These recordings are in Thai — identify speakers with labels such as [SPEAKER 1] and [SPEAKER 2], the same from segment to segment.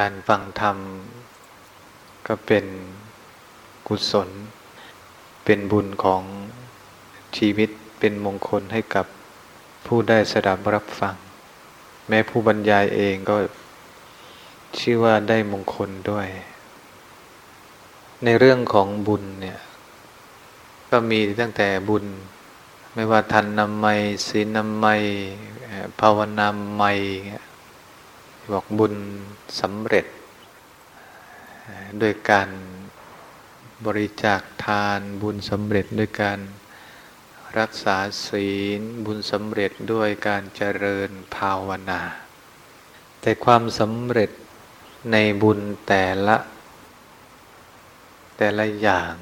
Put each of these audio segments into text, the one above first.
[SPEAKER 1] การฟังธรรมก็เป็นกุศล เป็นบุญของชีวิตเป็นมงคลให้กับผู้ได้สดับรับฟัง แม้ผู้บรรยายเองก็ชื่อว่าได้มงคลด้วย ในเรื่องของบุญเนี่ย ก็มีตั้งแต่บุญ ไม่ว่าทันนำไมศีลนำไมภาวนาไม บอกบุญสำเร็จด้วยการบริจาคทานบุญสำเร็จด้วยการรักษาศีลบุญสำเร็จด้วยการเจริญภาวนา แต่ความสำเร็จในบุญแต่ละ แต่ละอย่าง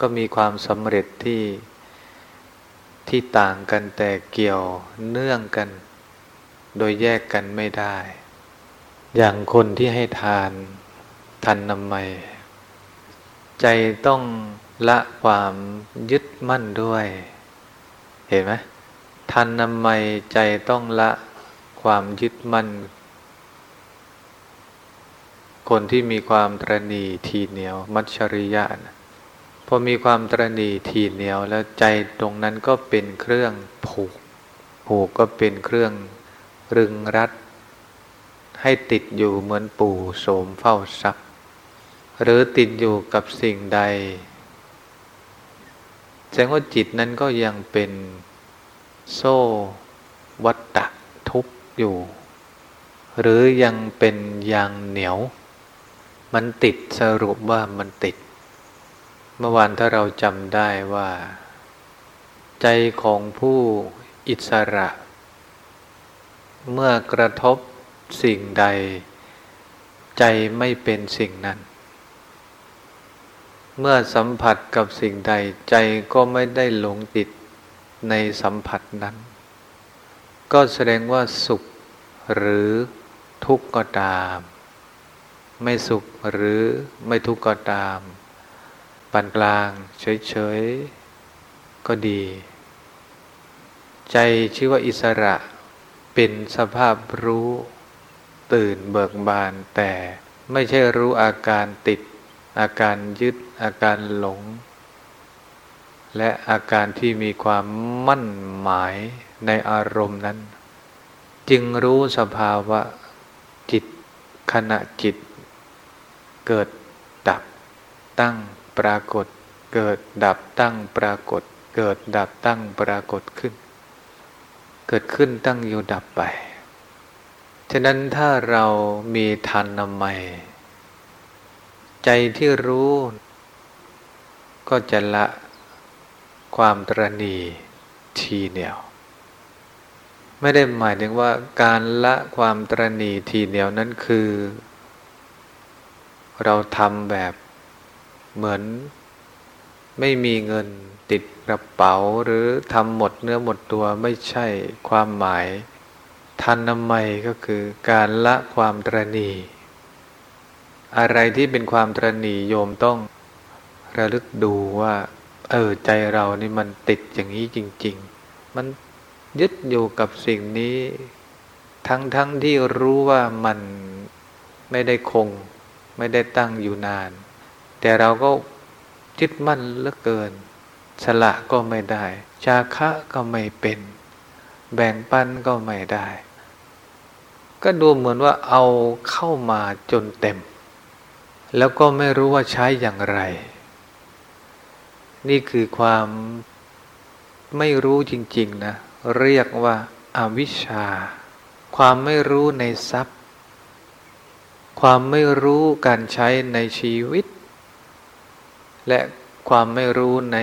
[SPEAKER 1] ก็มีความสำเร็จที่ที่ต่างกันแต่เกี่ยวเนื่องกัน โดยแยกกันไม่ได้ อย่างคนที่ให้ทานทันนำไม่ใจต้องละความยึดมั่นด้วย เห็นไหมทันนำไม่ใจต้องละความยึดมั่น คนที่มีความตรณีทีเหนียว มัชริยะนะพอมีความตรณีทีเหนียวแล้วใจตรงนั้นก็เป็นเครื่องผูก ผูกก็เป็นเครื่องรึงรัด ให้ติดอยู่เหมือนปู่โสมเฝ้าทรัพย์ หรือติดอยู่กับสิ่งใดแสดงว่าจิตนั้นก็ยังเป็นโซ่วัตตะทุบอยู่ หรือยังเป็นยางเหนียว มันติดสรุปว่ามันติด เมื่อวานถ้าเราจำได้ว่า ใจของผู้อิสระ เมื่อกระทบ สิ่งใด ใจไม่เป็นสิ่งนั้น เมื่อสัมผัสกับสิ่งใดใจก็ไม่ได้หลงติดในสัมผัสนั้น ก็แสดงว่าสุขหรือทุกข์ก็ตาม ไม่สุขหรือไม่ทุกข์ก็ตามปานกลางเฉยๆ ก็ดี ใจชื่อว่าอิสระเป็นสภาพรู้ ตื่นเบิกบานแต่ไม่ใช่รู้อาการติด อาการยึดอาการหลง และอาการที่มีความมั่นหมายในอารมณ์นั้น จึงรู้สภาวะจิตขณะจิต เกิดดับตั้งปรากฏ เกิดดับตั้งปรากฏ เกิดดับตั้งปรากฏขึ้น เกิดขึ้นตั้งอยู่ดับไป ฉะนั้นถ้าเรามีทันนำไมใจที่รู้ ก็จะละความตรณีทีเหนียว ไม่ได้หมายถึงว่าการละความตรณีทีเหนียวนั้นคือ เราทำแบบเหมือนไม่มีเงินติดกระเป๋าหรือทำหมดเนื้อหมดตัวไม่ใช่ความหมาย ทันนำไมก็คือการละความตรณีอะไรที่เป็นความตรณีโยมต้องระลึกดูว่า เออใจเรานี่มันติดอย่างนี้จริง ๆ มันยึดอยู่กับสิ่งนี้ ทั้งๆทที่รู้ว่ามันไม่ได้คง ไม่ได้ตั้งอยู่นาน แต่เราก็ยึดมั่นเหลือเกิน สละก็ไม่ได้ ชาคะก็ไม่เป็น แบ่งปันก็ไม่ได้ ก็ดูเหมือนว่าเอาเข้ามาจนเต็ม แล้วก็ไม่รู้ว่าใช้อย่างไร นี่คือความไม่รู้จริง ๆ นะ เรียกว่าอาวิชชา ความไม่รู้ในทรัพย์ ความไม่รู้การใช้ในชีวิต และความไม่รู้ใน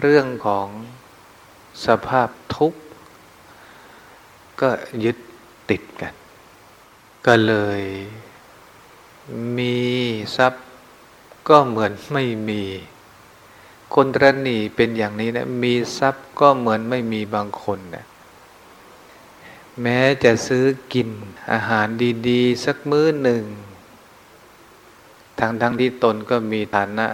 [SPEAKER 1] เรื่องของสภาพทุกข์ ก็ยึด ติดกัน ก็เลยมีทรัพย์ก็เหมือนไม่มี คนตรณีเป็นอย่างนี้นะมีทรัพย์ก็เหมือนไม่มีบางคนนะแม้จะซื้อกินอาหารดีๆ สักมื้อหนึ่งทั้งทั้งที่ตนก็มีฐานะ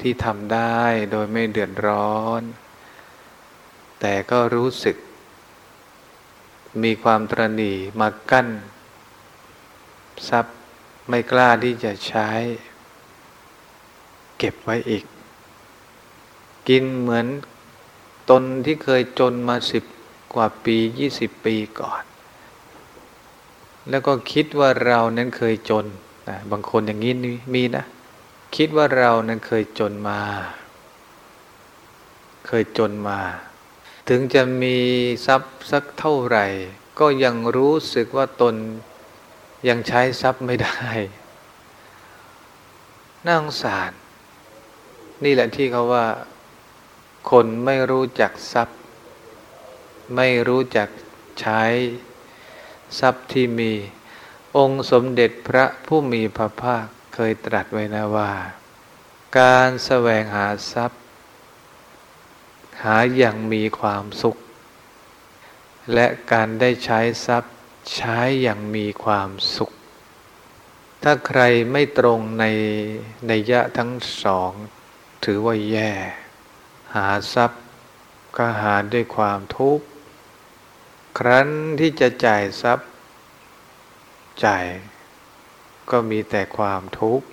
[SPEAKER 1] ที่ทำได้โดยไม่เดือดร้อน แต่ก็รู้สึก มีความตรณีมากั้น ทรัพย์ไม่กล้าที่จะใช้ เก็บไว้อีก กินเหมือนตนที่เคยจนมาสิบกว่าปียี่สิบปีก่อน แล้วก็คิดว่าเรานั้นเคยจนนะบางคนอย่างนี้มีนะ คิดว่าเรานั้นเคยจนมา เคยจนมา ถึงจะมีทรัพย์สักเท่าไหร่ ก็ยังรู้สึกว่าตนยังใช้ทรัพย์ไม่ได้น่าสงสาร นี่แหละที่เขาว่า คนไม่รู้จักทรัพย์ ไม่รู้จักใช้ทรัพย์ที่มี องค์สมเด็จพระผู้มีพระภาคเคยตรัสไว้นะว่า การแสวงหาทรัพย์ หาอย่างมีความสุข และการได้ใช้ทรัพย์ใช้อย่างมีความสุข ถ้าใครไม่ตรงในในยะทั้งสอง ถือว่าแย่ หาทรัพย์ก็หาด้วยความทุกข์ ครั้นที่จะจ่ายทรัพย์ จ่าย ก็มีแต่ความทุกข์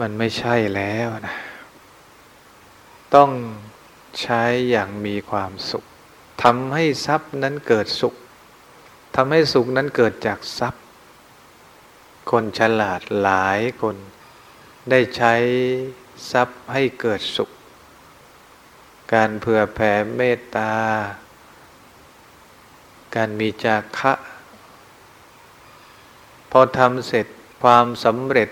[SPEAKER 1] มันไม่ใช่แล้วนะ ต้องใช้อย่างมีความสุขทำให้ทรัพย์นั้นเกิดสุขทำให้สุขนั้นเกิดจากทรัพย์ คนฉลาดหลายคนได้ใช้ทรัพย์ให้เกิดสุข การเผื่อแผ่เมตตา การมีจาคะ พอทำเสร็จความสำเร็จ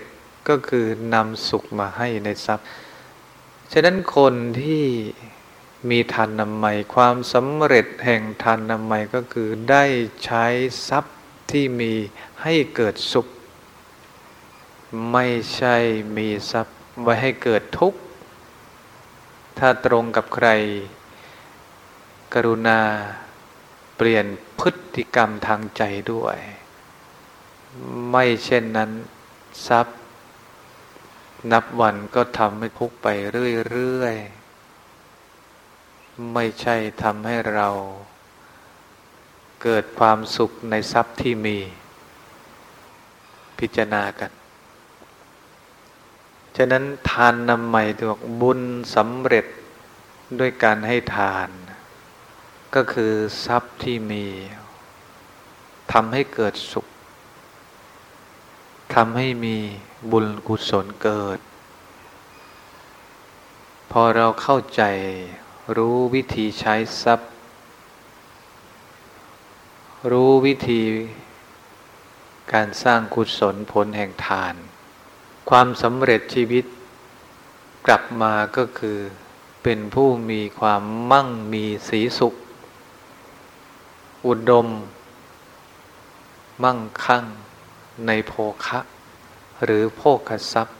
[SPEAKER 1] ก็คือนำสุขมาให้ในทรัพย์ ฉะนั้นคนที่มีทานนามัยความสำเร็จแห่งทานนามัยก็คือได้ใช้ทรัพย์ที่มีให้เกิดสุข ไม่ใช่มีทรัพย์ไว้ให้เกิดทุกข์ ถ้าตรงกับใคร กรุณาเปลี่ยนพฤติกรรมทางใจด้วย ไม่เช่นนั้นทรัพย์ นับวันก็ทำให้ทุกข์ไปเรื่อยๆ ไม่ใช่ทำให้เรา เกิดความสุขในทรัพย์ที่มี พิจารณากัน ฉะนั้นทานนำใหม่ตัวบุญสำเร็จด้วยการให้ทาน ก็คือทรัพย์ที่มีทำให้เกิดสุข ทำให้มีบุญกุศลเกิด พอเราเข้าใจรู้วิธีใช้ทรัพย์ รู้วิธีการสร้างกุศลผลแห่งทาน ความสำเร็จชีวิตกลับมาก็คือเป็นผู้มีความมั่งมีสีสุข อุดม มั่งคั่ง ในโภคะ หรือโภคทรัพย์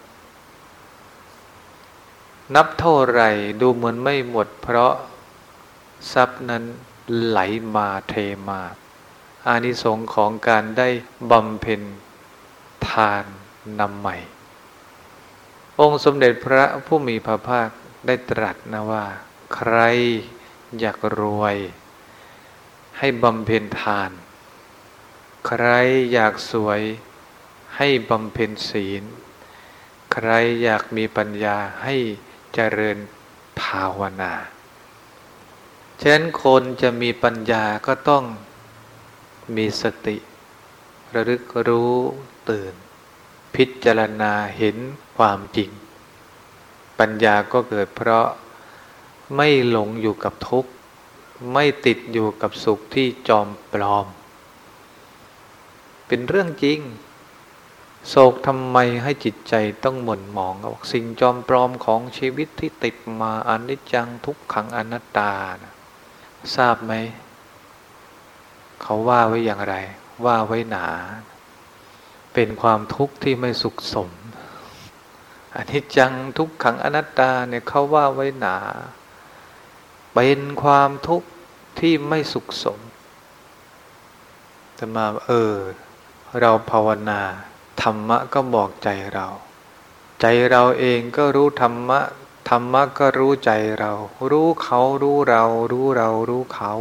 [SPEAKER 1] นับเท่าไรดูเหมือนไม่หมด เพราะทรัพย์นั้นไหลมาเทมา อานิสงส์ของการได้บำเพ็ญทานนำใหม่ องค์สมเด็จพระผู้มีพระภาคได้ตรัสนะว่า ใครอยากรวย ให้บำเพ็ญทาน ใครอยากสวย ให้บำเพ็ญศีล ใครอยากมีปัญญาให้เจริญภาวนาฉะนั้นคนจะมีปัญญาก็ต้องมีสติ ระลึกรู้ตื่น พิจารณาเห็นความจริง ปัญญาก็เกิดเพราะไม่หลงอยู่กับทุกข์ ไม่ติดอยู่กับสุขที่จอมปลอม เป็นเรื่องจริง โศกทำไมให้จิตใจต้องหม่นหมองกับสิ่งจอมปลอมของชีวิตที่ติดมาอนิจจังทุกขังอนัตตานะทราบไหม เขาว่าไว้อย่างไร ว่าไว้หนา เป็นความทุกข์ที่ไม่สุขสมอนิจจังทุกขังอนัตตาเนี่ยเขาว่าไว้หนา เป็นความทุกข์ที่ไม่สุขสมแต่มาเออ เราภาวนา ธรรมะก็บอกใจเรา ใจเราเองก็รู้ธรรมะ ธรรมะก็รู้ใจเรา รู้เขารู้เรา รู้เรารู้เขา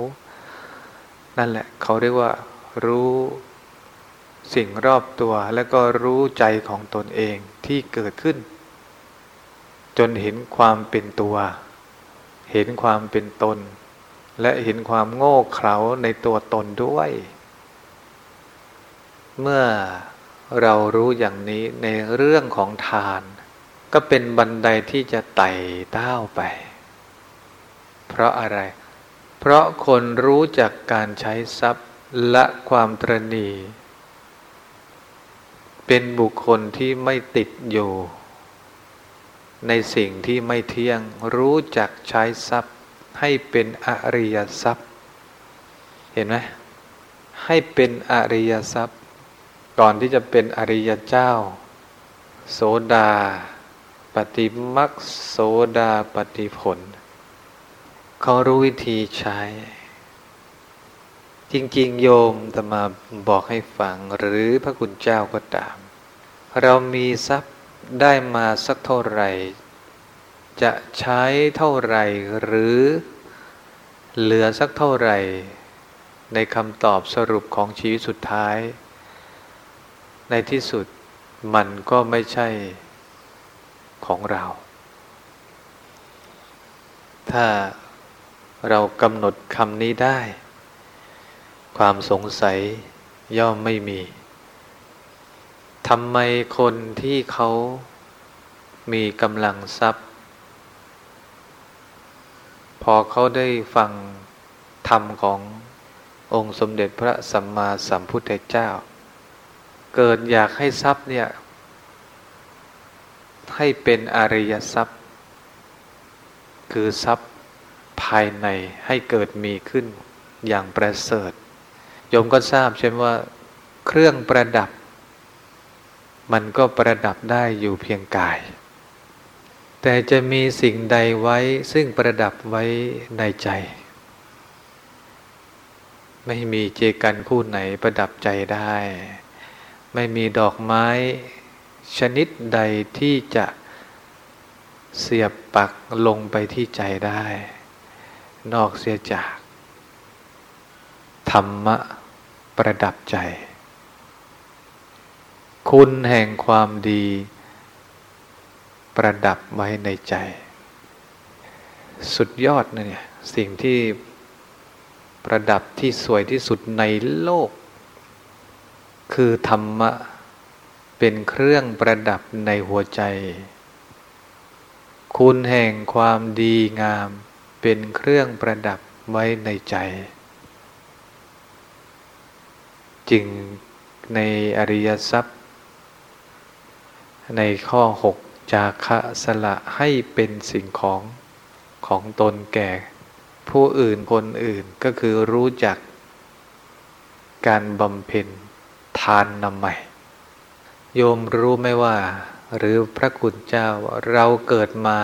[SPEAKER 1] นั่นแหละ เขาเรียกว่า รู้สิ่งรอบตัวแล้วก็รู้ใจของตนเองที่เกิดขึ้น จนเห็นความเป็นตัว เห็นความเป็นตน และเห็นความโง่เขลาในตัวตนด้วย เมื่อ เรารู้อย่างนี้ในเรื่องของทาน ก็เป็นบันไดที่จะไต่เต้าไป เพราะอะไร เพราะคนรู้จักการใช้ทรัพย์และความตรณี เป็นบุคคลที่ไม่ติดอยู่ ในสิ่งที่ไม่เที่ยงรู้จักใช้ทรัพย์ให้เป็นอริยทรัพย์ เห็นไหมให้เป็นอริยทรัพย์ ก่อนที่จะเป็นอริยเจ้า โสดา ปฏิมักโสดาปฏิผล เขารู้วิธีใช้ จริง ๆ โยมจะมาบอกให้ฟังหรือพระคุณเจ้าก็ตาม เรามีทรัพย์ได้มาสักเท่าไหร่ จะใช้เท่าไหร่หรือเหลือสักเท่าไหร่ ในคำตอบสรุปของชีวิตสุดท้าย ในที่สุดมันก็ไม่ใช่ของเรา ถ้าเรากำหนดคำนี้ได้ ความสงสัยย่อมไม่มีทำไมคนที่เขามีกำลังทรัพย์ พอเขาได้ฟังธรรมขององค์สมเด็จพระสัมมาสัมพุทธเจ้า เกิดอยากให้ทรัพย์เนี่ย ให้เป็นอริยทรัพย์ คือทรัพย์ภายในให้เกิดมีขึ้นอย่างประเสริฐโยมก็ทราบใช่ไหมว่า เครื่องประดับ มันก็ประดับได้อยู่เพียงกาย แต่จะมีสิ่งใดไว้ซึ่งประดับไว้ในใจ ไม่มีเจกันคู่ไหนประดับใจได้ ไม่มีดอกไม้ชนิดใดที่จะเสียบปักลงไปที่ใจได้ นอกเสียจาก ธรรมะประดับใจ คุณแห่งความดี ประดับไว้ในใจ สุดยอดนะเนี่ย สิ่งที่ประดับที่สวยที่สุดในโลก คือธรรมะเป็นเครื่องประดับในหัวใจ คุณแห่งความดีงามเป็นเครื่องประดับไว้ในใจ จึงในอริยทรัพย์ ในข้อหกจาคะสละให้เป็นสิ่งของของตนแก่ ผู้อื่นคนอื่นก็คือรู้จักการบำเพ็ญ ทานนำใหม่ โยมรู้ไหมว่า หรือพระคุณเจ้าเราเกิดมา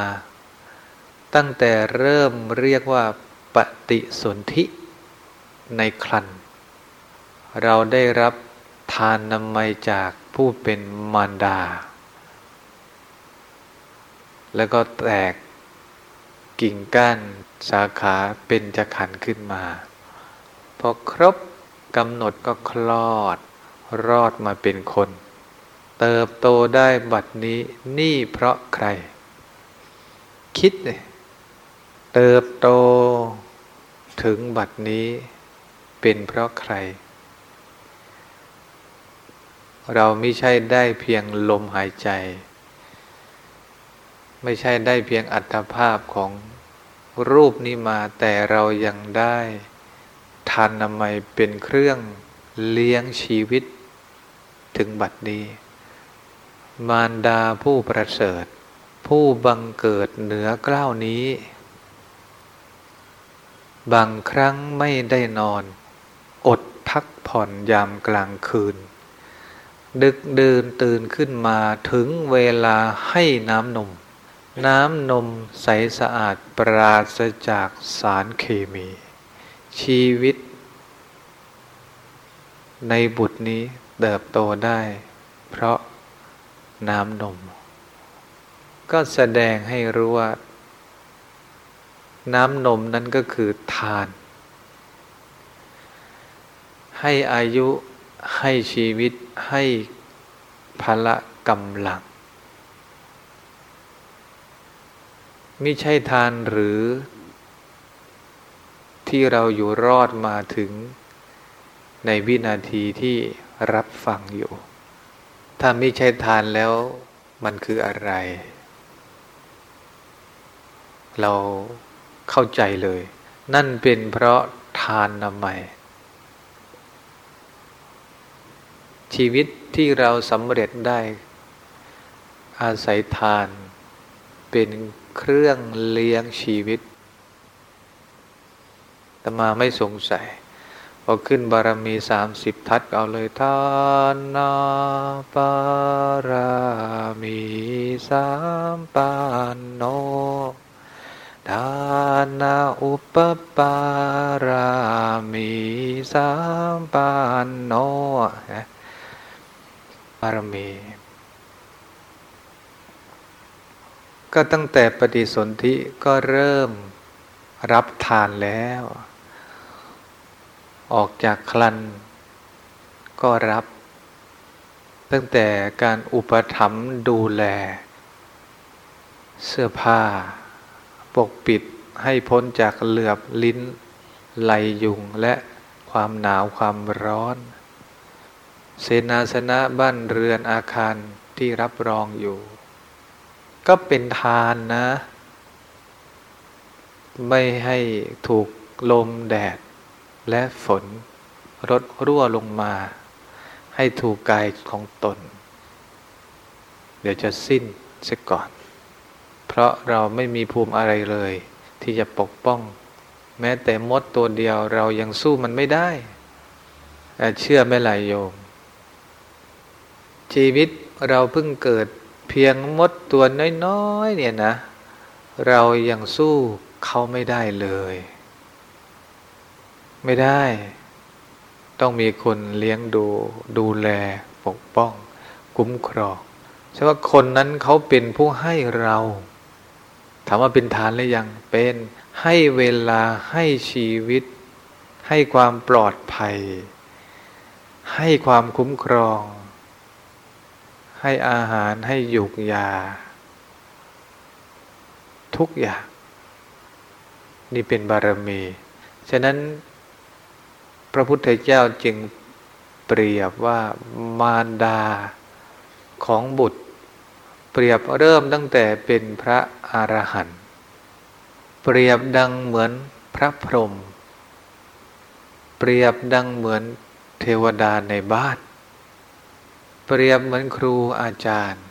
[SPEAKER 1] ตั้งแต่เริ่มเรียกว่าปฏิสนธิในครันเราได้รับทานนำมาจากผู้เป็นมารดา แล้วก็แตกกิ่งก้านสาขาเป็นจะขันขึ้นมา พอครบกำหนดก็คลอด รอดมาเป็นคน เติบโตได้บัดนี้นี่เพราะใคร คิดเลยเติบโตถึงบัดนี้เป็นเพราะใคร เราไม่ใช่ได้เพียงลมหายใจ ไม่ใช่ได้เพียงอัตภาพของรูปนี้มาแต่เรายังได้ทานนามัยเป็นเครื่องเลี้ยงชีวิต ถึงบัดนี้ มารดาผู้ประเสริฐ ผู้บังเกิดเหนือกล้าวนี้ บางครั้งไม่ได้นอน อดพักผ่อนยามกลางคืน ดึกเดินตื่นขึ้นมาถึงเวลาให้น้ำนม น้ำนมใสสะอาดปราศจากสารเคมี ชีวิตในบุตรนี้ เติบโตได้ เพราะน้ำนม ก็แสดงให้รู้ว่า น้ำนมนั้นก็คือทาน ให้อายุให้ชีวิตให้พละกำลังไม่ใช่ทานหรือ ที่เราอยู่รอดมาถึงในวินาทีที่ รับฟังอยู่ ถ้าไม่ใช่ทานแล้วมันคืออะไร เราเข้าใจเลย นั่นเป็นเพราะทานนำใหม่ชีวิตที่เราสำเร็จได้ อาศัยทานเป็นเครื่องเลี้ยงชีวิตแต่มาไม่สงสัย อขึ้นบารมีสามสิบทัดเอาเลยทานาปารามีสามปานโนทานาอุปปารามีสามปานโนบารมี ก็ตั้งแต่ปฏิสนธิก็เริ่มรับทานแล้ว ออกจากคลันก็รับ ตั้งแต่การอุปถัมภ์ดูแล เสื้อผ้า ปกปิดให้พ้นจากเหลือบลิ้นไหลยุงและความหนาวความร้อน เสนาสนะบ้านเรือนอาคารที่รับรองอยู่ ก็เป็นทานนะ ไม่ให้ถูกลมแดด และฝนรดรั่วลงมา ให้ถูกกายของตน เดี๋ยวจะสิ้นเสียก่อน เพราะเราไม่มีภูมิอะไรเลย ที่จะปกป้อง แม้แต่มดตัวเดียวเรายังสู้มันไม่ได้เชื่อไม่ไหลโยม ชีวิตเราเพิ่งเกิดเพียงมดตัวน้อยๆเนี่ยนะ เรายังสู้เขาไม่ได้เลย ไม่ได้ ต้องมีคนเลี้ยงดู ดูแล ปกป้อง คุ้มครองใช่ว่าคนนั้นเขาเป็นผู้ให้เราถามว่าเป็นทานหรือยังเป็นให้เวลาให้ชีวิต ให้ความปลอดภัย ให้ความคุ้มครอง ให้อาหารให้หยุกยา ทุกอย่าง นี่เป็นบารมี ฉะนั้น พระพุทธเจ้าจึงเปรียบว่ามารดาของบุตร เปรียบเริ่มตั้งแต่เป็นพระอรหันต์เปรียบดังเหมือนพระพรหมเปรียบดังเหมือนเทวดาในบ้าน เปรียบเหมือนครูอาจารย์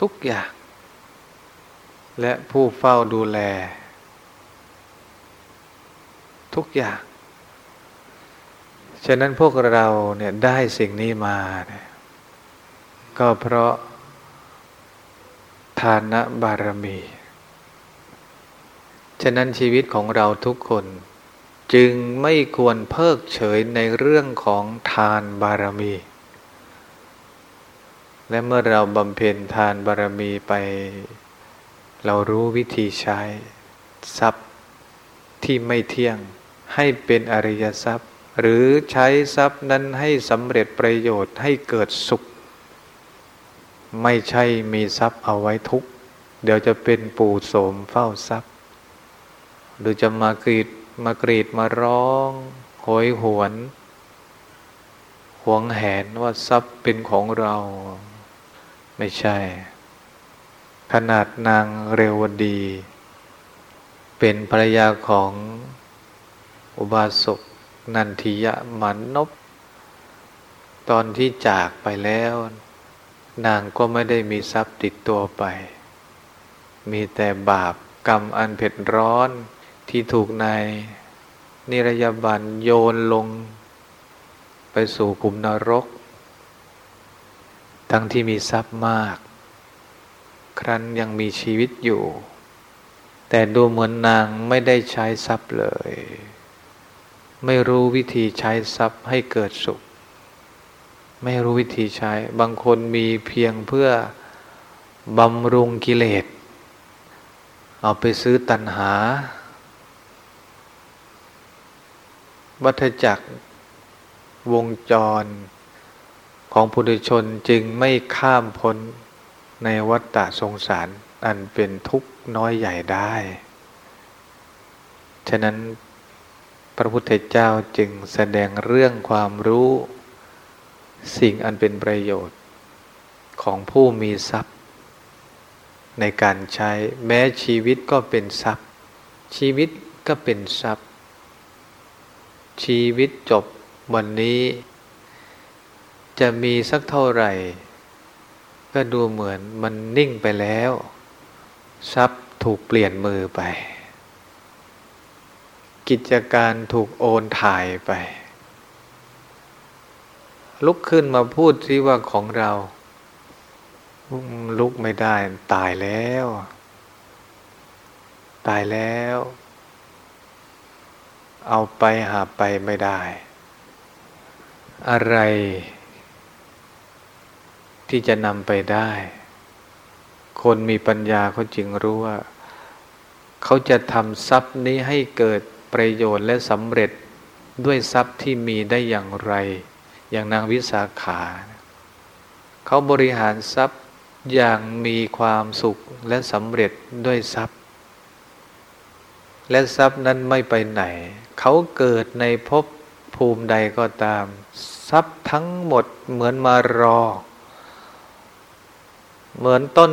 [SPEAKER 1] ทุกอย่าง และผู้เฝ้าดูแล ทุกอย่าง ฉะนั้นพวกเราเนี่ยได้สิ่งนี้มาเนี่ยก็เพราะทานบารมี ฉะนั้นชีวิตของเราทุกคน จึงไม่ควรเพิกเฉยในเรื่องของทานบารมี และเมื่อเราบำเพ็ญทานบารมีไป เรารู้วิธีใช้ ทรัพย์ที่ไม่เที่ยงให้เป็นอริยทรัพย์ หรือใช้ทรัพย์นั้นให้สำเร็จประโยชน์ให้เกิดสุข ไม่ใช่มีทรัพย์เอาไว้ทุกเดี๋ยวจะเป็นปู่โสมเฝ้าทรัพย์ หรือจะมากรีดมากรีดมาร้องโหยหวนหวงแหนว่าทรัพย์เป็นของเรา ไม่ใช่ ขนาดนางเรวดี เป็นภรรยาของอุบาสก นันทิยะมันนบ ตอนที่จากไปแล้ว นางก็ไม่ได้มีทรัพย์ติดตัวไป มีแต่บาปกรรมอันเผ็ดร้อนที่ถูกนายนิรยาบันโยนลง ไปสู่กลุ่มนรก ทั้งที่มีทรัพย์มาก ครั้นยังมีชีวิตอยู่ แต่ดูเหมือนนางไม่ได้ใช้ทรัพย์เลย ไม่รู้วิธีใช้ทรัพย์ให้เกิดสุข ไม่รู้วิธีใช้ บางคนมีเพียงเพื่อบำรุงกิเลส เอาไปซื้อตัณหา วัฏจักรวงจรของปุถุชนจึงไม่ข้ามพ้นในวัฏฏะสงสารอันเป็นทุกข์น้อยใหญ่ได้ ฉะนั้น พระพุทธเจ้าจึงแสดงเรื่องความรู้ สิ่งอันเป็นประโยชน์ของผู้มีทรัพย์ ในการใช้แม้ชีวิตก็เป็นทรัพย์ ชีวิตก็เป็นทรัพย์ ชีวิตจบวันนี้ จะมีสักเท่าไหร่ ก็ดูเหมือนมันนิ่งไปแล้ว ทรัพย์ถูกเปลี่ยนมือไป กิจการถูกโอนถ่ายไป ลุกขึ้นมาพูดที่ว่าของเรา ลุกไม่ได้ตายแล้ว ตายแล้ว เอาไปหาไปไม่ได้ อะไร ที่จะนำไปได้ คนมีปัญญาเขาจึงรู้ว่าเขาจะทำทรัพย์นี้ให้เกิด ประโยชน์และสำเร็จด้วยทรัพย์ที่มีได้อย่างไร อย่างนางวิสาขา เขาบริหารทรัพย์อย่างมีความสุขและสำเร็จด้วยทรัพย์ และทรัพย์นั้นไม่ไปไหน เขาเกิดในภพภูมิใดก็ตาม ทรัพย์ทั้งหมดเหมือนมารอ เหมือนต้น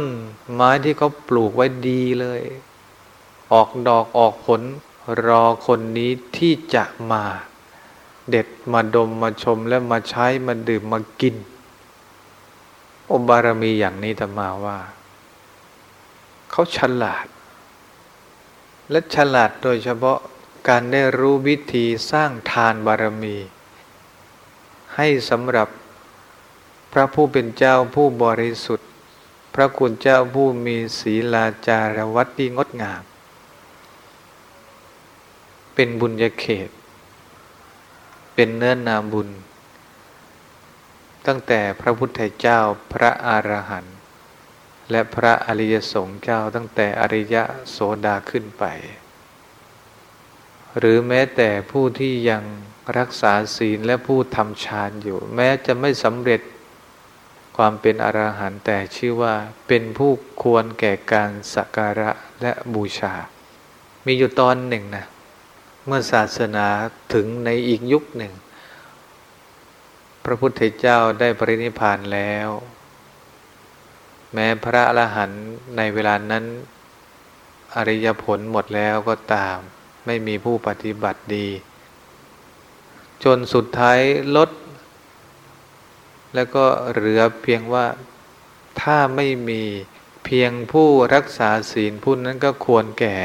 [SPEAKER 1] ไม้ที่เขาปลูกไว้ดีเลย ออกดอกออกผล รอคนนี้ที่จะมา เด็ดมาดมมาชมและมาใช้มาดื่มมากิน อบารมีอย่างนี้ธรรมาว่า เขาฉลาด และฉลาดโดยเฉพาะการได้รู้วิธีสร้างทานบารมี ให้สำหรับพระผู้เป็นเจ้าผู้บริสุทธิ์ พระคุณเจ้าผู้มีศีลาจารวัตที่งดงาม เป็นบุญญาเขต เป็นเนื้อนาบุญ ตั้งแต่พระพุทธเจ้าพระอรหันต์และพระอริยสงฆ์เจ้าตั้งแต่อริยโสดาขึ้นไป หรือแม้แต่ผู้ที่ยังรักษาศีลและผู้ทำฌานอยู่ แม้จะไม่สำเร็จความเป็นอรหันต์แต่ชื่อว่าเป็นผู้ควรแก่การสักการะและบูชา มีอยู่ตอนหนึ่งนะ เมื่อศาสนาถึงในอีกยุคหนึ่ง พระพุทธเจ้าได้ปรินิพานแล้ว แม้พระอรหันต์ในเวลานั้น อริยผลหมดแล้วก็ตาม ไม่มีผู้ปฏิบัติดี จนสุดท้ายลด แล้วก็เหลือเพียงว่าถ้าไม่มีเพียงผู้รักษาศีลผู้นั้นก็ควรแก่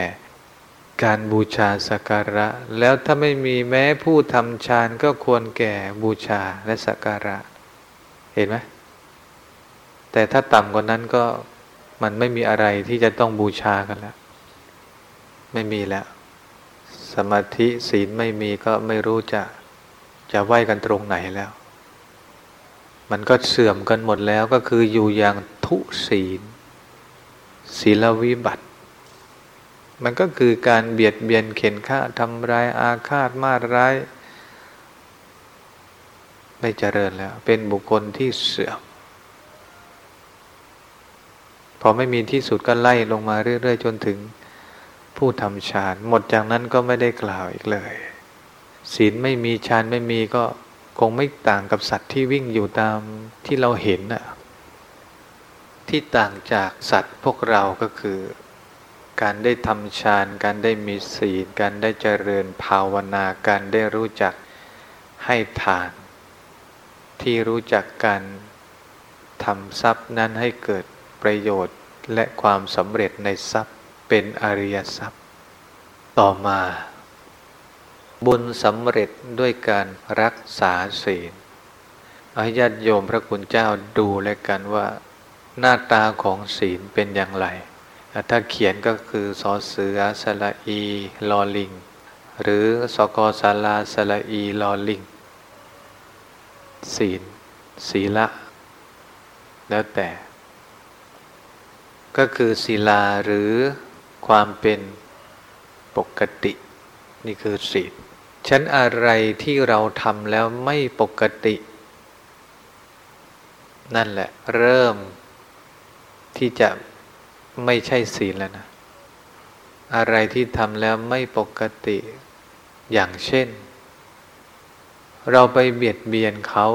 [SPEAKER 1] การบูชาสักการะ แล้วถ้าไม่มีแม้ผู้ทำฌานก็ควรแก่บูชาและสักการะ เห็นไหมแต่ถ้าต่ำกว่านั้นก็มันไม่มีอะไรที่จะต้องบูชากันแล้ว ไม่มีแล้ว สมาธิศีลไม่มีก็ไม่รู้จะจะไหวกันตรงไหนแล้ว มันก็เสื่อมกันหมดแล้วก็คืออยู่อย่างทุศีลศีลวิบัติ มันก็คือการเบียดเบียนเข็นฆ่าทำร้ายอาฆาตมาร้าย ไม่เจริญแล้ว เป็นบุคคลที่เสื่อมพอไม่มีที่สุดก็ไล่ลงมาเรื่อยๆ จนถึงผู้ทำฌานหมดจากนั้นก็ไม่ได้กล่าวอีกเลย ศีลไม่มีฌานไม่มีก็คงไม่ต่างกับสัตว์ที่วิ่งอยู่ตามที่เราเห็นน่ะที่ต่างจากสัตว์พวกเราก็คือ การได้ทำฌานการได้มีศีลการได้เจริญภาวนาการได้รู้จักให้ทาน ที่รู้จักการทำทรัพย์นั้นให้เกิดประโยชน์และความสำเร็จในทรัพย์เป็นอริยทรัพย์ ต่อมา บุญสำเร็จด้วยการรักษาศีลอาญาติโยมพระคุณเจ้าดูและกันว่า หน้าตาของศีลเป็นอย่างไร ถ้าเขียนก็คือสอเสือสละอีลอลิง หรือสกอสาลาสละอีลอลิง ศีลศีละ แล้วแต่ ก็คือศีลาหรือความเป็นปกติ นี่คือศีลฉันอะไรที่เราทำแล้วไม่ปกติ นั่นแหละ เริ่มที่จะ ไม่ใช่ศีลแล้วนะ อะไรที่ทำแล้วไม่ปกติอย่างเช่น เราไปเบียดเบียนเขา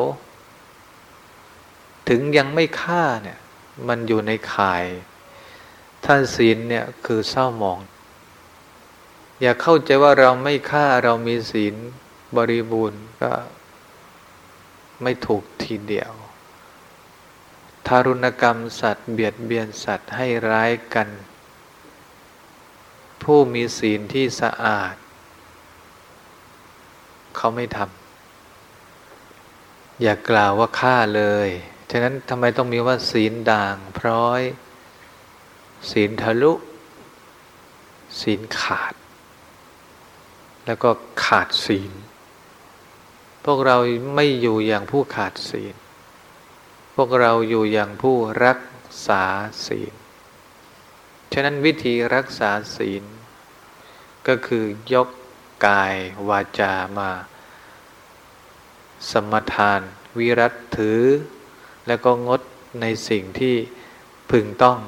[SPEAKER 1] ถึงยังไม่ฆ่าเนี่ย มันอยู่ในข่าย ท่านศีลเนี่ยคือเศร้าหมอง อย่าเข้าใจว่าเราไม่ฆ่าเรามีศีลบริบูรณ์ก็ไม่ถูกทีเดียว ทารุณกรรมสัตว์เบียดเบียนสัตว์ให้ร้ายกัน ผู้มีศีลที่สะอาด เขาไม่ทำอย่ากล่าวว่าฆ่าเลย ฉะนั้นทำไมต้องมีว่าศีลด่างพร้อย ศีลทะลุ ศีลขาด แล้วก็ขาดศีล พวกเราไม่อยู่อย่างผู้ขาดศีล วกเราอยู่อย่างผู้รักษาศีล ฉะนั้นวิธีรักษาศีล ก็คือยกกายวาจามา สมทานวิรัตถือ แล้วก็งดในสิ่งที่พึงต้อง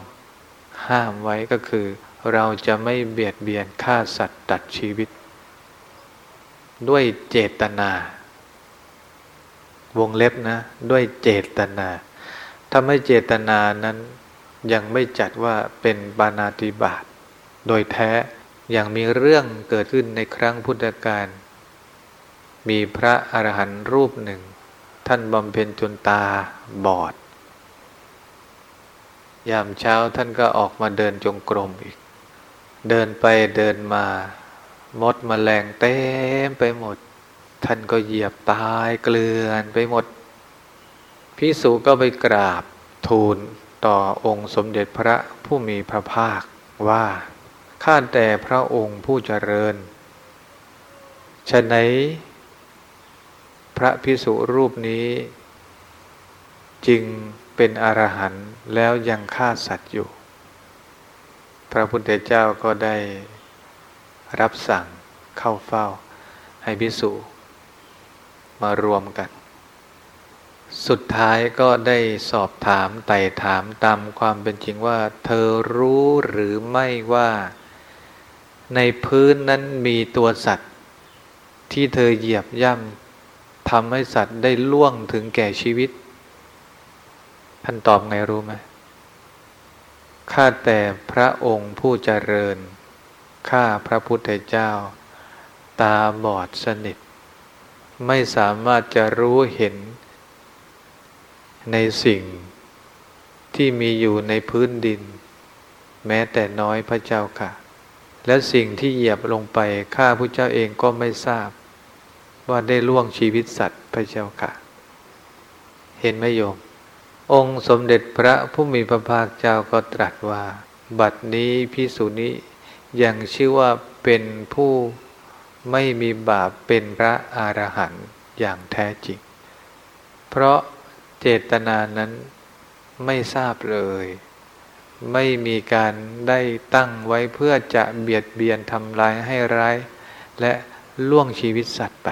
[SPEAKER 1] ห้ามไว้ก็คือ เราจะไม่เบียดเบียนฆ่าสัตว์ตัดชีวิต ด้วยเจตนา วงเล็บนะ ด้วยเจตนา ถ้าไม่เจตนานั้นยังไม่จัดว่าเป็นบานาติบาตโดยแท้ยังมีเรื่องเกิดขึ้นในครั้งพุทธกาลมีพระอรหันต์รูปหนึ่ง ท่านบำเพ็ญจนตาบอด ยามเช้าท่านก็ออกมาเดินจงกรมอีก เดินไปเดินมา มดมแมลงเต็มไปหมด ท่านก็เหยียบตายเกลื่อนไปหมดพิสุก็ไปกราบทูลต่อองค์สมเด็จพระผู้มีพระภาคว่าข้าแต่พระองค์ผู้เจริญฉะไหนพระพิสุรูปนี้ จึงเป็นอรหันต์แล้วยังฆ่าสัตว์อยู่ พระพุทธเจ้าก็ได้รับสั่งเข้าเฝ้าให้พิสุ มารวมกัน สุดท้ายก็ได้สอบถามไต่ถามตามความเป็นจริงว่า เธอรู้หรือไม่ว่า ในพื้นนั้นมีตัวสัตว์ ที่เธอเหยียบย่ำทำให้สัตว์ได้ล่วงถึงแก่ชีวิต ท่านตอบไงรู้ไหมข้าแต่พระองค์ผู้เจริญ ข้าพระพุทธเจ้า ตาบอดสนิท ไม่สามารถจะรู้เห็น ในสิ่งที่มีอยู่ในพื้นดิน แม้แต่น้อยพระเจ้าค่ะ และสิ่งที่เหยียบลงไปข้าพระเจ้าเองก็ไม่ทราบ ว่าได้ล่วงชีวิตสัตว์พระเจ้าค่ะ เห็นไหมโยม องค์สมเด็จพระผู้มีพระภาคเจ้าก็ตรัสว่า บัดนี้พิสุนี้ยังชื่อว่าเป็นผู้ ไม่มีบาปเป็นพระอรหันต์อย่างแท้จริง เพราะเจตนานั้นไม่ทราบเลย ไม่มีการได้ตั้งไว้เพื่อจะเบียดเบียนทำลายให้ร้าย และล่วงชีวิตสัตว์ไป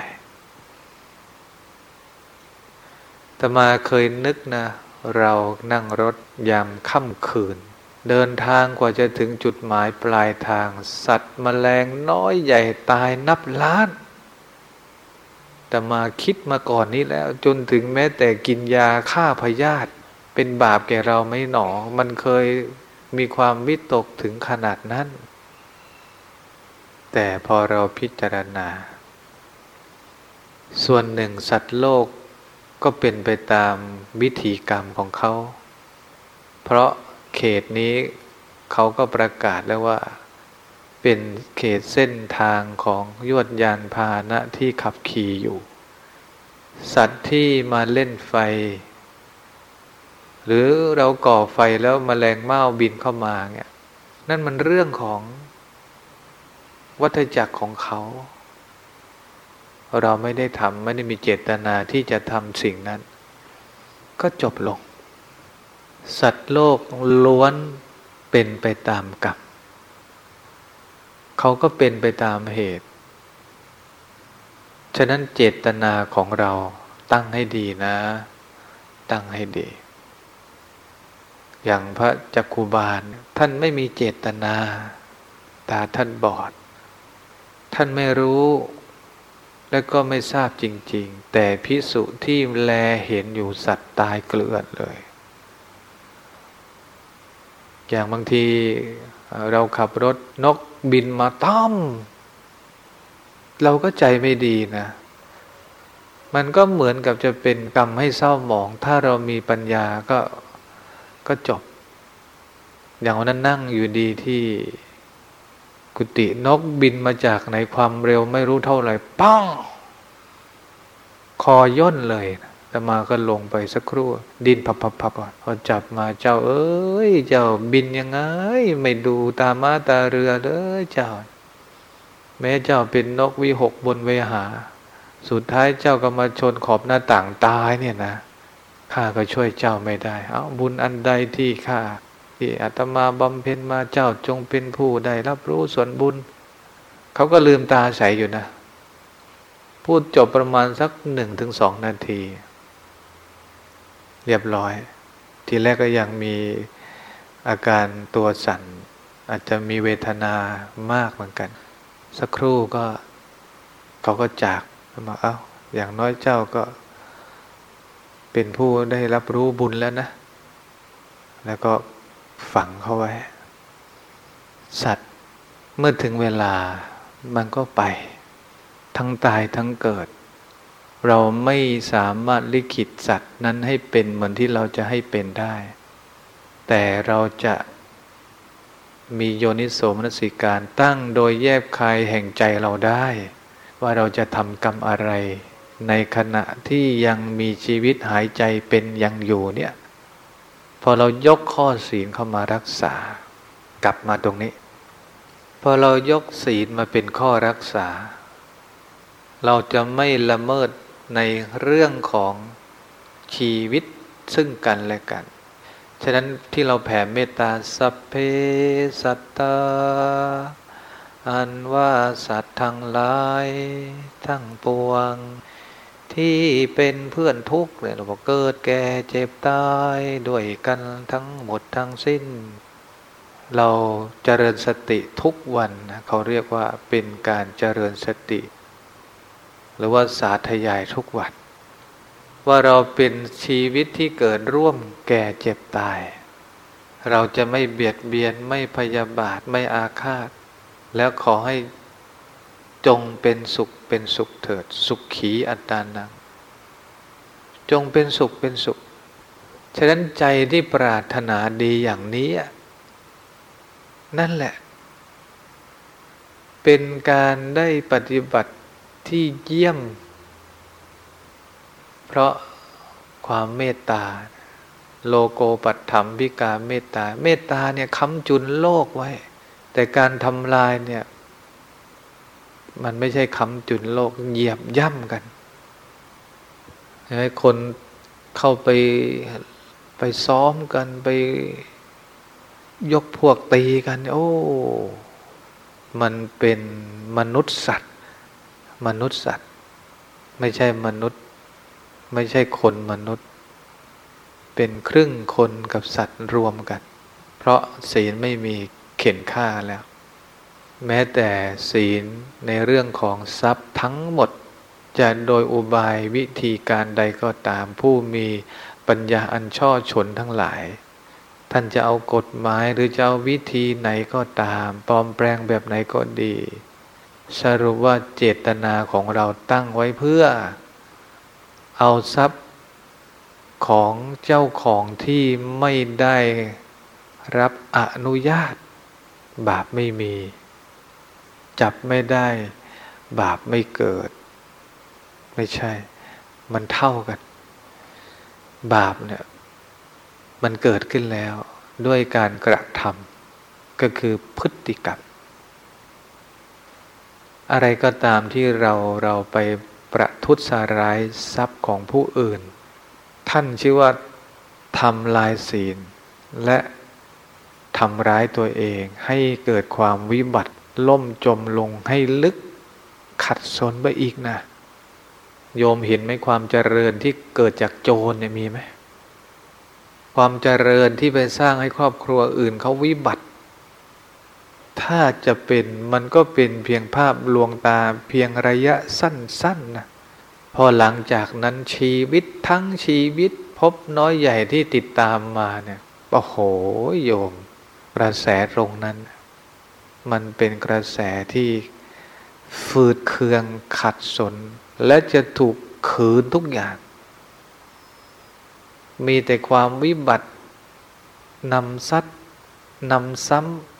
[SPEAKER 1] แต่มาเคยนึกนะ เรานั่งรถยามค่ำคืน เดินทางกว่าจะถึงจุดหมายปลายทาง สัตว์มแมลงน้อยใหญ่ตายนับล้าน แต่มาคิดมาก่อนนี้แล้ว จนถึงแม้แต่กินยาฆ่าพยาธิเป็นบาปแก่เราไม่หนอ มันเคยมีความวิตกถึงขนาดนั้น แต่พอเราพิจารณา ส่วนหนึ่งสัตว์โลกก็เป็นไปตามวิธีกรรมของเขา เพราะ เขตนี้เขาก็ประกาศแล้วว่า เป็นเขตเส้นทางของยวดยานพาหนะที่ขับขี่อยู่ สัตว์ที่มาเล่นไฟ หรือเราก่อไฟแล้วมแมลงเม่าบินเข้ามาเนี่ยนั่นมันเรื่องของวัฏจักรของเขา เราไม่ได้ทำไม่ได้มีเจตนาที่จะทำสิ่งนั้น ก็จบลง สัตว์โลกล้วนเป็นไปตามกรรมเขาก็เป็นไปตามเหตุ ฉะนั้นเจตนาของเราตั้งให้ดีนะ ตั้งให้ดี อย่างพระจักคุบาลท่านไม่มีเจตนาตาท่านบอด ท่านไม่รู้และก็ไม่ทราบจริง ๆ แต่พิสุที่แลเห็นอยู่สัตว์ตายเกลื่อนเลย อย่างบางทีเราขับรถนกบินมาต้อม เราก็ใจไม่ดีนะ มันก็เหมือนกับจะเป็นกรรมให้เศร้าหมอง ถ้าเรามีปัญญาก็ก็จบ อย่างวันนั้นนั่งอยู่ดีที่กุฏินกบินมาจากในความเร็วไม่รู้เท่าไหร่ป้องคอย่นเลยแต่มาก็ลงไปสักครู่ ดินพับพับพับพอจับมาเจ้า เอ้ย เจ้าบินยังไง ไม่ดูตามาตาเรือเลยเจ้า แม้เจ้าเป็นนกวิหกบนเวหา สุดท้ายเจ้าก็มาชนขอบหน้าต่างตายเนี่ยนะข้าก็ช่วยเจ้าไม่ได้ เอาบุญอันใดที่ข้าที่อาตมาบำเพ็ญมาเจ้าจงเป็นผู้ได้รับรู้ส่วนบุญ เขาก็ลืมตาใสอยู่นะ พูดจบประมาณสักหนึ่งถึงสองนาที เรียบร้อย ทีแรกก็ยังมีอาการตัวสั่น อาจจะมีเวทนามากเหมือนกัน สักครู่ก็เขาก็จากมาเอา้าอย่างน้อยเจ้าก็เป็นผู้ได้รับรู้บุญแล้วนะ แล้วก็ฝังเขาไว้ สัตว์เมื่อถึงเวลามันก็ไป ทั้งตายทั้งเกิด เราไม่สามารถลิขิตสัตว์นั้นให้เป็นเหมือนที่เราจะให้เป็นได้ แต่เราจะมีโยนิโสมนสิการตั้งโดยแยบคายแห่งใจเราได้ ว่าเราจะทำกรรมอะไร ในขณะที่ยังมีชีวิตหายใจเป็นยังอยู่เนี่ยพอเรายกข้อศีลเข้ามารักษา กลับมาตรงนี้ พอเรายกศีลมาเป็นข้อรักษา เราจะไม่ละเมิด ในเรื่องของชีวิตซึ่งกันและกัน ฉะนั้นที่เราแผ่เมตตาสัพเพสัตตา อันว่าสัตว์ทั้งหลาย ทั้งปวง ที่เป็นเพื่อนทุกข์เนี่ยเราบอกเกิดแก่เจ็บตายด้วยกันทั้งหมดทั้งสิ้น เราเจริญสติทุกวันนะเขาเรียกว่าเป็นการเจริญสติ หรือว่าสาธยายทุกวัน ว่าเราเป็นชีวิตที่เกิดร่วมแก่เจ็บตาย เราจะไม่เบียดเบียนไม่พยาบาทไม่อาฆาต แล้วขอให้จงเป็นสุขเป็นสุขเถิด สุขขีอัตตานัง จงเป็นสุขเป็นสุข ฉะนั้นใจที่ปรารถนาดีอย่างนี้ นั่นแหละ เป็นการได้ปฏิบัติ ที่เยี่ยม เพราะความเมตตา โลโกปัตถมพิกาเมตตา เมตตาเนี่ยค้ำจุนโลกไว้ แต่การทำลายเนี่ย มันไม่ใช่คำจุนโลกเหยียบย่ำกันคนเข้าไปไปซ้อมกันไปยกพวกตีกัน โอ้ มันเป็นมนุษย์สัตว มนุษย์สัตว์ ไม่ใช่มนุษย์ ไม่ใช่คนมนุษย์ เป็นครึ่งคนกับสัตว์รวมกัน เพราะศีลไม่มีเข็นฆ่าแล้ว แม้แต่ศีลในเรื่องของทรัพย์ทั้งหมด จะโดยอุบายวิธีการใดก็ตามผู้มีปัญญาอันช่อชนทั้งหลายท่านจะเอากฎหมายหรือจะเอาวิธีไหนก็ตาม ปลอมแปลงแบบไหนก็ดี สรุปว่าเจตนาของเราตั้งไว้เพื่อ เอาทรัพย์ของเจ้าของที่ไม่ได้รับอนุญาต บาปไม่มี จับไม่ได้ บาปไม่เกิด ไม่ใช่ มันเท่ากัน บาปเนี่ยมันเกิดขึ้นแล้ว ด้วยการกระทำก็คือพฤติกรรม อะไรก็ตามที่เราเราไปประทุษร้ายทรัพย์ของผู้อื่น ท่านชื่อว่าทำลายศีล และทำร้ายตัวเองให้เกิดความวิบัติล่มจมลงให้ลึกขัดสนไปอีกนะ โยมเห็นไหมความเจริญที่เกิดจากโจรเนี่ยมีไหมความเจริญที่ไปสร้างให้ครอบครัวอื่นเขาวิบัติ ถ้าจะเป็นมันก็เป็นเพียงภาพลวงตาเพียงระยะสั้นๆนนะพอหลังจากนั้นชีวิตทั้งชีวิตพบน้อยใหญ่ที่ติดตามมาเนี่ยโอ้โหโยม กระแสตรงนั้น มันเป็นกระแสที่ฝืดเคืองขัดสน และจะถูกขืนทุกอย่าง มีแต่ความวิบัตินำซัดนำซ้ำ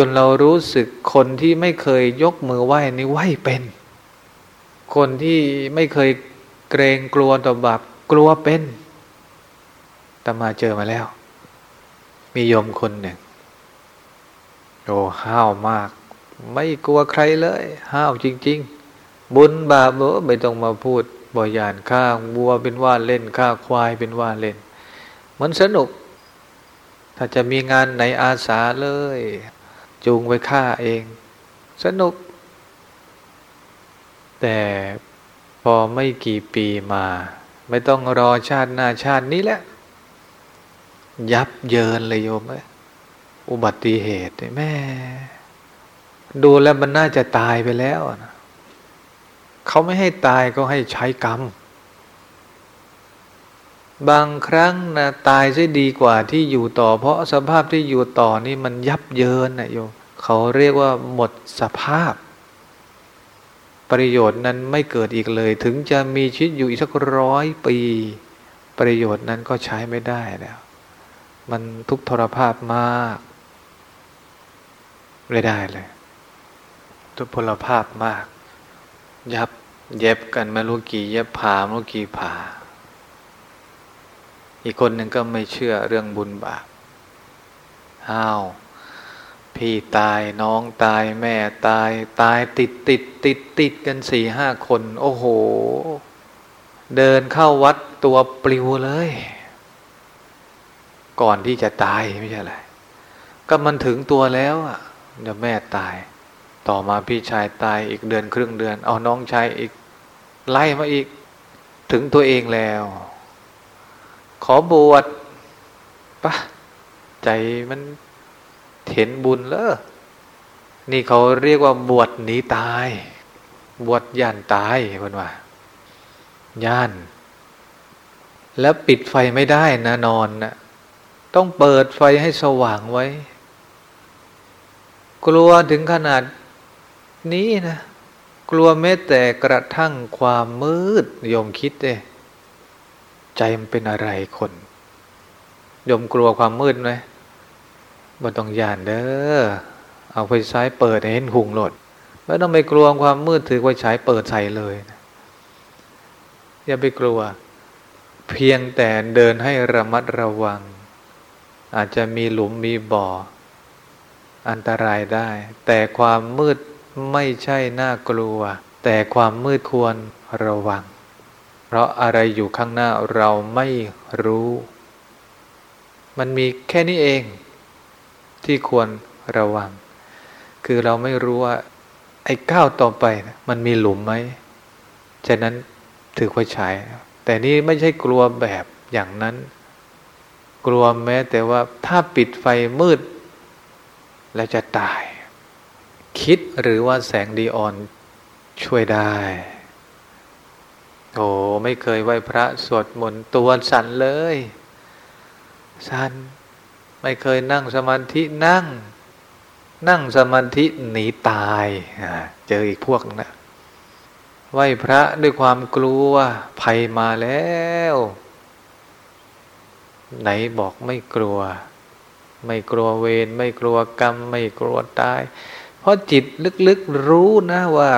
[SPEAKER 1] จนเรารู้สึกคนที่ไม่เคยยกมือไหว้นี่ไหว้เป็น คนที่ไม่เคยเกรงกลัวต่อบาปกลัวเป็นแต่มาเจอมาแล้ว มีโยมคนหนึ่งโอ้ห้าวมาก ไม่กลัวใครเลย ห้าวจริง ๆ บุญบาปเออไม่ต้องมาพูดบ่อยานข้าวัวเป็นว่าเล่นข้าควายเป็นว่าเล่น มันสนุก ถ้าจะมีงานไหนอาสาเลย จูงไปฆ่าเอง สนุก แต่พอไม่กี่ปีมา ไม่ต้องรอชาติหน้าชาตินี้แหละ ยับเยินเลยโยมเอ้อุบัติเหตุแม่ ดูแล้วมันน่าจะตายไปแล้วนะเขาไม่ให้ตายก็ให้ใช้กรรม บางครั้งนะตายซะดีกว่าที่อยู่ต่อ เพราะสภาพที่อยู่ต่อนี่มันยับเยินนะโยมเขาเรียกว่าหมดสภาพ ประโยชน์นั้นไม่เกิดอีกเลย ถึงจะมีชีวิตอยู่อีกสักร้อยปี ประโยชน์นั้นก็ใช้ไม่ได้แล้ว มันทุกทรภาพมาก ไม่ได้เลย ทุพพลภาพมาก ยับเย็บกันไม่รู้กี่เย็บผ่าไม่รู้กี่ผ่า อีกคนหนึ่งก็ไม่เชื่อเรื่องบุญบาปอ้าว พี่ตายน้องตายแม่ตายตายติดติดติดติดกันสี่ห้าคน โอ้โห เดินเข้าวัดตัวปลิวเลย ก่อนที่จะตายไม่ใช่อะไร ก็มันถึงตัวแล้วอะเดี๋ยวแม่ตาย ต่อมาพี่ชายตายอีกเดือนครึ่งเดือน เอาน้องชายอีกไล่มาอีก ถึงตัวเองแล้ว ขอบวชปะใจมันเห็นบุญแล้วนี่เขาเรียกว่าบวชหนีตาย บวชย่านตายเพื่อนว่า ย่าน แล้วปิดไฟไม่ได้นะนอนนะต้องเปิดไฟให้สว่างไว้ กลัวถึงขนาดนี้นะ กลัวแม้แต่กระทั่งความมืดยมคิดเด้ ใจมันเป็นอะไรคนยมกลัวความมืดไหมบ่ต้องยานเด้อเอาไฟฉายเปิดเห็นหุงหลดไม่ต้องไปกลัวความมืดถือไฟฉายเปิดใส่เลยอย่าไปกลัว เพียงแต่เดินให้ระมัดระวัง อาจจะมีหลุมมีบ่อ อันตรายได้ แต่ความมืดไม่ใช่น่ากลัว แต่ความมืดควรระวัง เพราะอะไรอยู่ข้างหน้าเราไม่รู้ มันมีแค่นี้เอง ที่ควรระวัง คือเราไม่รู้ว่า ไอ้ก้าวต่อไปมันมีหลุมไหมฉะนั้นถือไฟฉาย แต่นี่ไม่ใช่กลัวแบบอย่างนั้น กลัวแม้ แต่ว่าถ้าปิดไฟมืด แล้วจะตาย คิดหรือว่าแสงดีออนช่วยได้ โอ้ไม่เคยไหว้พระสวดมนต์ตัวสั่นเลย สั่นไม่เคยนั่งสมาธินั่ง นั่งสมาธิหนีตายเจออีกพวกนะไหว้พระด้วยความกลัวภัยมาแล้ว ไหนบอกไม่กลัว ไม่กลัวเวรไม่กลัวกรรม ไม่กลัวตาย เพราะจิตลึกๆรู้นะว่า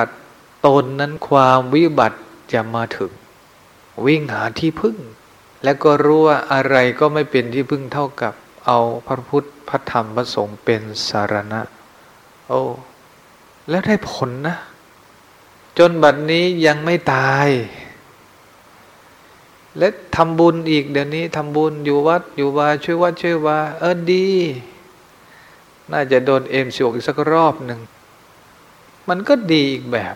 [SPEAKER 1] ตนนั้นความวิบัติ จะมาถึง วิ่งหาที่พึ่ง และก็รู้ว่าอะไรก็ไม่เป็นที่พึ่งเท่ากับเอาพระพุทธพระธรรมพระสงฆ์เป็นสารณะ โอ้แล้วได้ผลนะ จนบัดนี้ยังไม่ตาย และทำบุญอีกเดี๋ยวนี้ทำบุญอยู่วัดอยู่วาช่วยวัดช่วยวาเออดี น่าจะโดนเอ็มสิอกอีกสักรอบหนึ่ง มันก็ดีอีกแบบ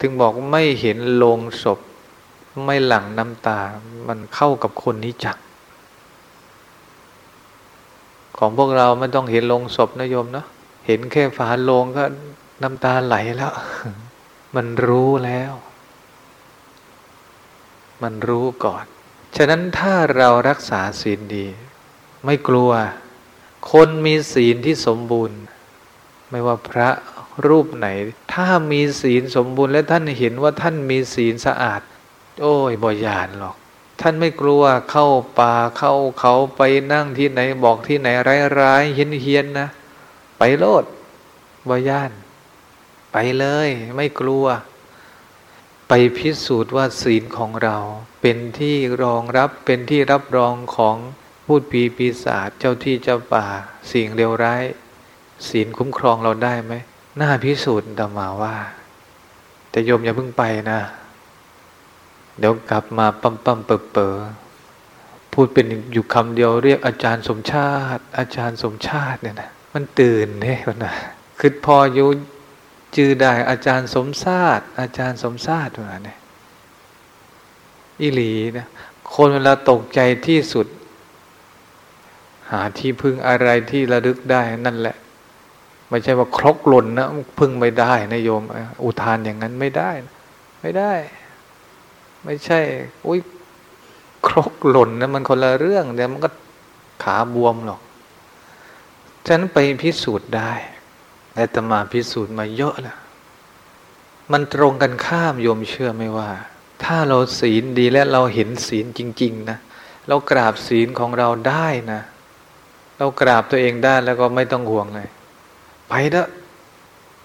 [SPEAKER 1] ถึงบอกไม่เห็นโลงศพ ไม่หลั่งน้ำตา มันเข้ากับคนนี้จัก ของพวกเราไม่ต้องเห็นโลงศพนะโยมเนาะเห็นแค่ฝาโลงก็น้ำตาไหลแล้ว มันรู้แล้ว มันรู้ก่อน ฉะนั้นถ้าเรารักษาศีลดี ไม่กลัว คนมีศีลที่สมบูรณ์ ไม่ว่าพระ รูปไหน ถ้ามีศีลสมบูรณ์และท่านเห็นว่าท่านมีศีลสะอาด โอ้ยบ่ยานหรอก ท่านไม่กลัวเข้าป่าเข้าเขาไปนั่งที่ไหนบอกที่ไหนร้ายๆเฮี้ยนๆนะ ไปโลดบ่ยาน ไปเลยไม่กลัว ไปพิสูจน์ว่าศีลของเรา เป็นที่รองรับเป็นที่รับรองของพูดปีปีศาจเจ้าที่เจ้าป่า สิ่งเลวร้าย ศีลคุ้มครองเราได้ไหม น่าพิสูจน์ดามาว่า แต่โยมอย่าเพิ่งไปนะ เดี๋ยวกลับมาปั๊มปั๊มเปิดเปิดพูดเป็นอยู่คำเดียวเรียกอาจารย์สมชาติ อาจารย์สมชาติเนี่ยนะมันตื่นเนี่ยนะคือพออยู่จือได้อาจารย์สมชาติอาจารย์สมชาติมาเนี่ยอิหลีนะคนเวลาตกใจที่สุด หาที่พึ่งอะไรที่ระลึกได้นั่นแหละ ไม่ใช่ว่าครกหล่นนะพึ่งไม่ได้นะโยม อุทานอย่างนั้นไม่ได้ ไม่ได้ ไม่ใช่ อุ้ยครกหล่นนะมันคนละเรื่องเดี๋ยวมันก็ขาบวมหรอกฉันไปพิสูจน์ได้แต่ตมาพิสูจน์มาเยอะแล้วมันตรงกันข้ามโยมเชื่อไม่ว่า ถ้าเราศีลดีและเราเห็นศีลจริง ๆ นะเรากราบศีลของเราได้นะ เรากราบตัวเองได้แล้วก็ไม่ต้องห่วงเลย ไปเถอะ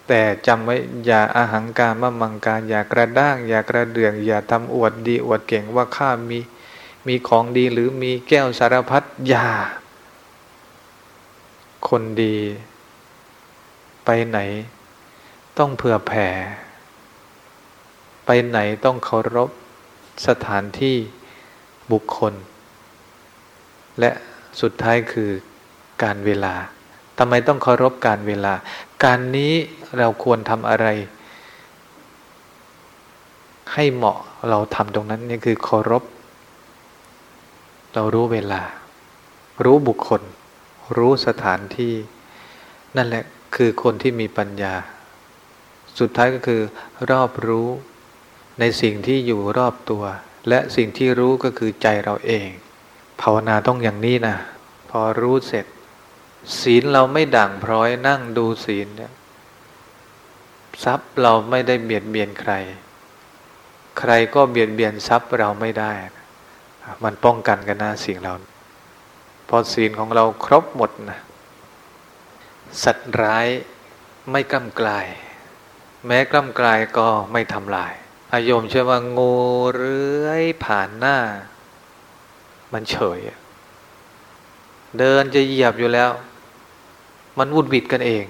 [SPEAKER 1] แต่จำไว้อย่าอาหังการมามังการ อย่ากระด้าง อย่ากระเดือง อย่าทำอวดดีอวดเก่งว่าข้ามีมีของดีหรือมีแก้วสารพัดอย่า คนดี ไปไหน ต้องเผื่อแผ่ ไปไหนต้องเคารพสถานที่บุคคล และสุดท้ายคือการเวลา ทำไมต้องเคารพการเวลา การนี้เราควรทำอะไร ให้เหมาะเราทำตรงนั้นนี่คือเคารพ เรารู้เวลา รู้บุคคล รู้สถานที่ นั่นแหละคือคนที่มีปัญญา สุดท้ายก็คือ รอบรู้ในสิ่งที่อยู่รอบตัว และสิ่งที่รู้ก็คือใจเราเอง ภาวนาต้องอย่างนี้นะ พอรู้เสร็จ ศีลเราไม่ด่างพร้อยนั่งดูศีลเนี่ยทรัพย์เราไม่ได้เบียดเบียนใคร ใครก็เบียดเบียนทรัพย์เราไม่ได้ มันป้องกันกันนะสิ่งเราพอศีลของเราครบหมดนะสัตว์ร้ายไม่กล้ำกลาย แม้กล้ำกลายก็ไม่ทำลายอายมเชื่อว่างูเลื้อยผ่านหน้า มันเฉย เดินจะเหยียบอยู่แล้ว มันวุ่นวิดกันเอง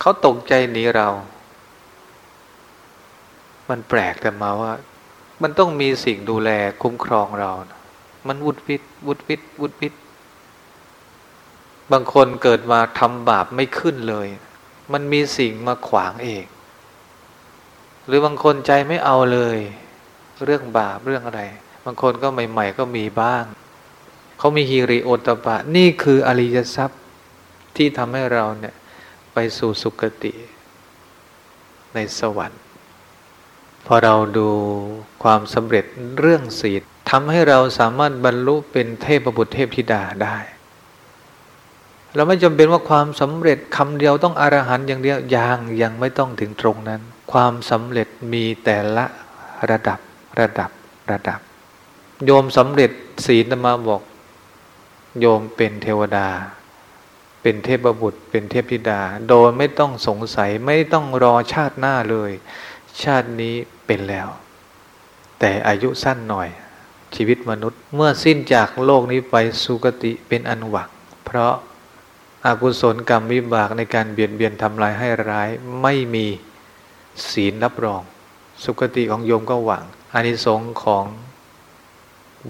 [SPEAKER 1] เขาตกใจหนีเรา มันแปลกแต่มาว่า มันต้องมีสิ่งดูแลคุ้มครองเรานะมันวุดวิดวุดวิดวุดวิดบางคนเกิดมาทำบาปไม่ขึ้นเลย มันมีสิ่งมาขวางเอง หรือบางคนใจไม่เอาเลย เรื่องบาปเรื่องอะไร บางคนก็ใหม่ ๆ ก็มีบ้าง เขามีฮีริโอตปะ นี่คืออริยทรัพย์ ที่ทำให้เราเนี่ยไปสู่สุคติในสวรรค์ พอเราดูความสำเร็จเรื่องศีลทำให้เราสามารถบรรลุเป็นเทพบุตรเทพธิดาได้ เราไม่จำเป็นว่าความสำเร็จคำเดียวต้องอรหันต์อย่างเดียวยังยังไม่ต้องถึงตรงนั้น ความสำเร็จมีแต่ละระดับระดับระดับ โยมสำเร็จศีลมาบอก โยมเป็นเทวดา เป็นเทพบุตร เป็นเทพธิดา โดยไม่ต้องสงสัยไม่ต้องรอชาติหน้าเลย ชาตินี้เป็นแล้ว แต่อายุสั้นหน่อย ชีวิตมนุษย์ เมื่อสิ้นจากโลกนี้ไปสุคติเป็นอันหวังเพราะอากุศลกรรมวิบากในการเบียดเบียนทำลายให้ร้ายไม่มีศีลรับรอง สุคติของโยมก็หวังอานิสงส์ของ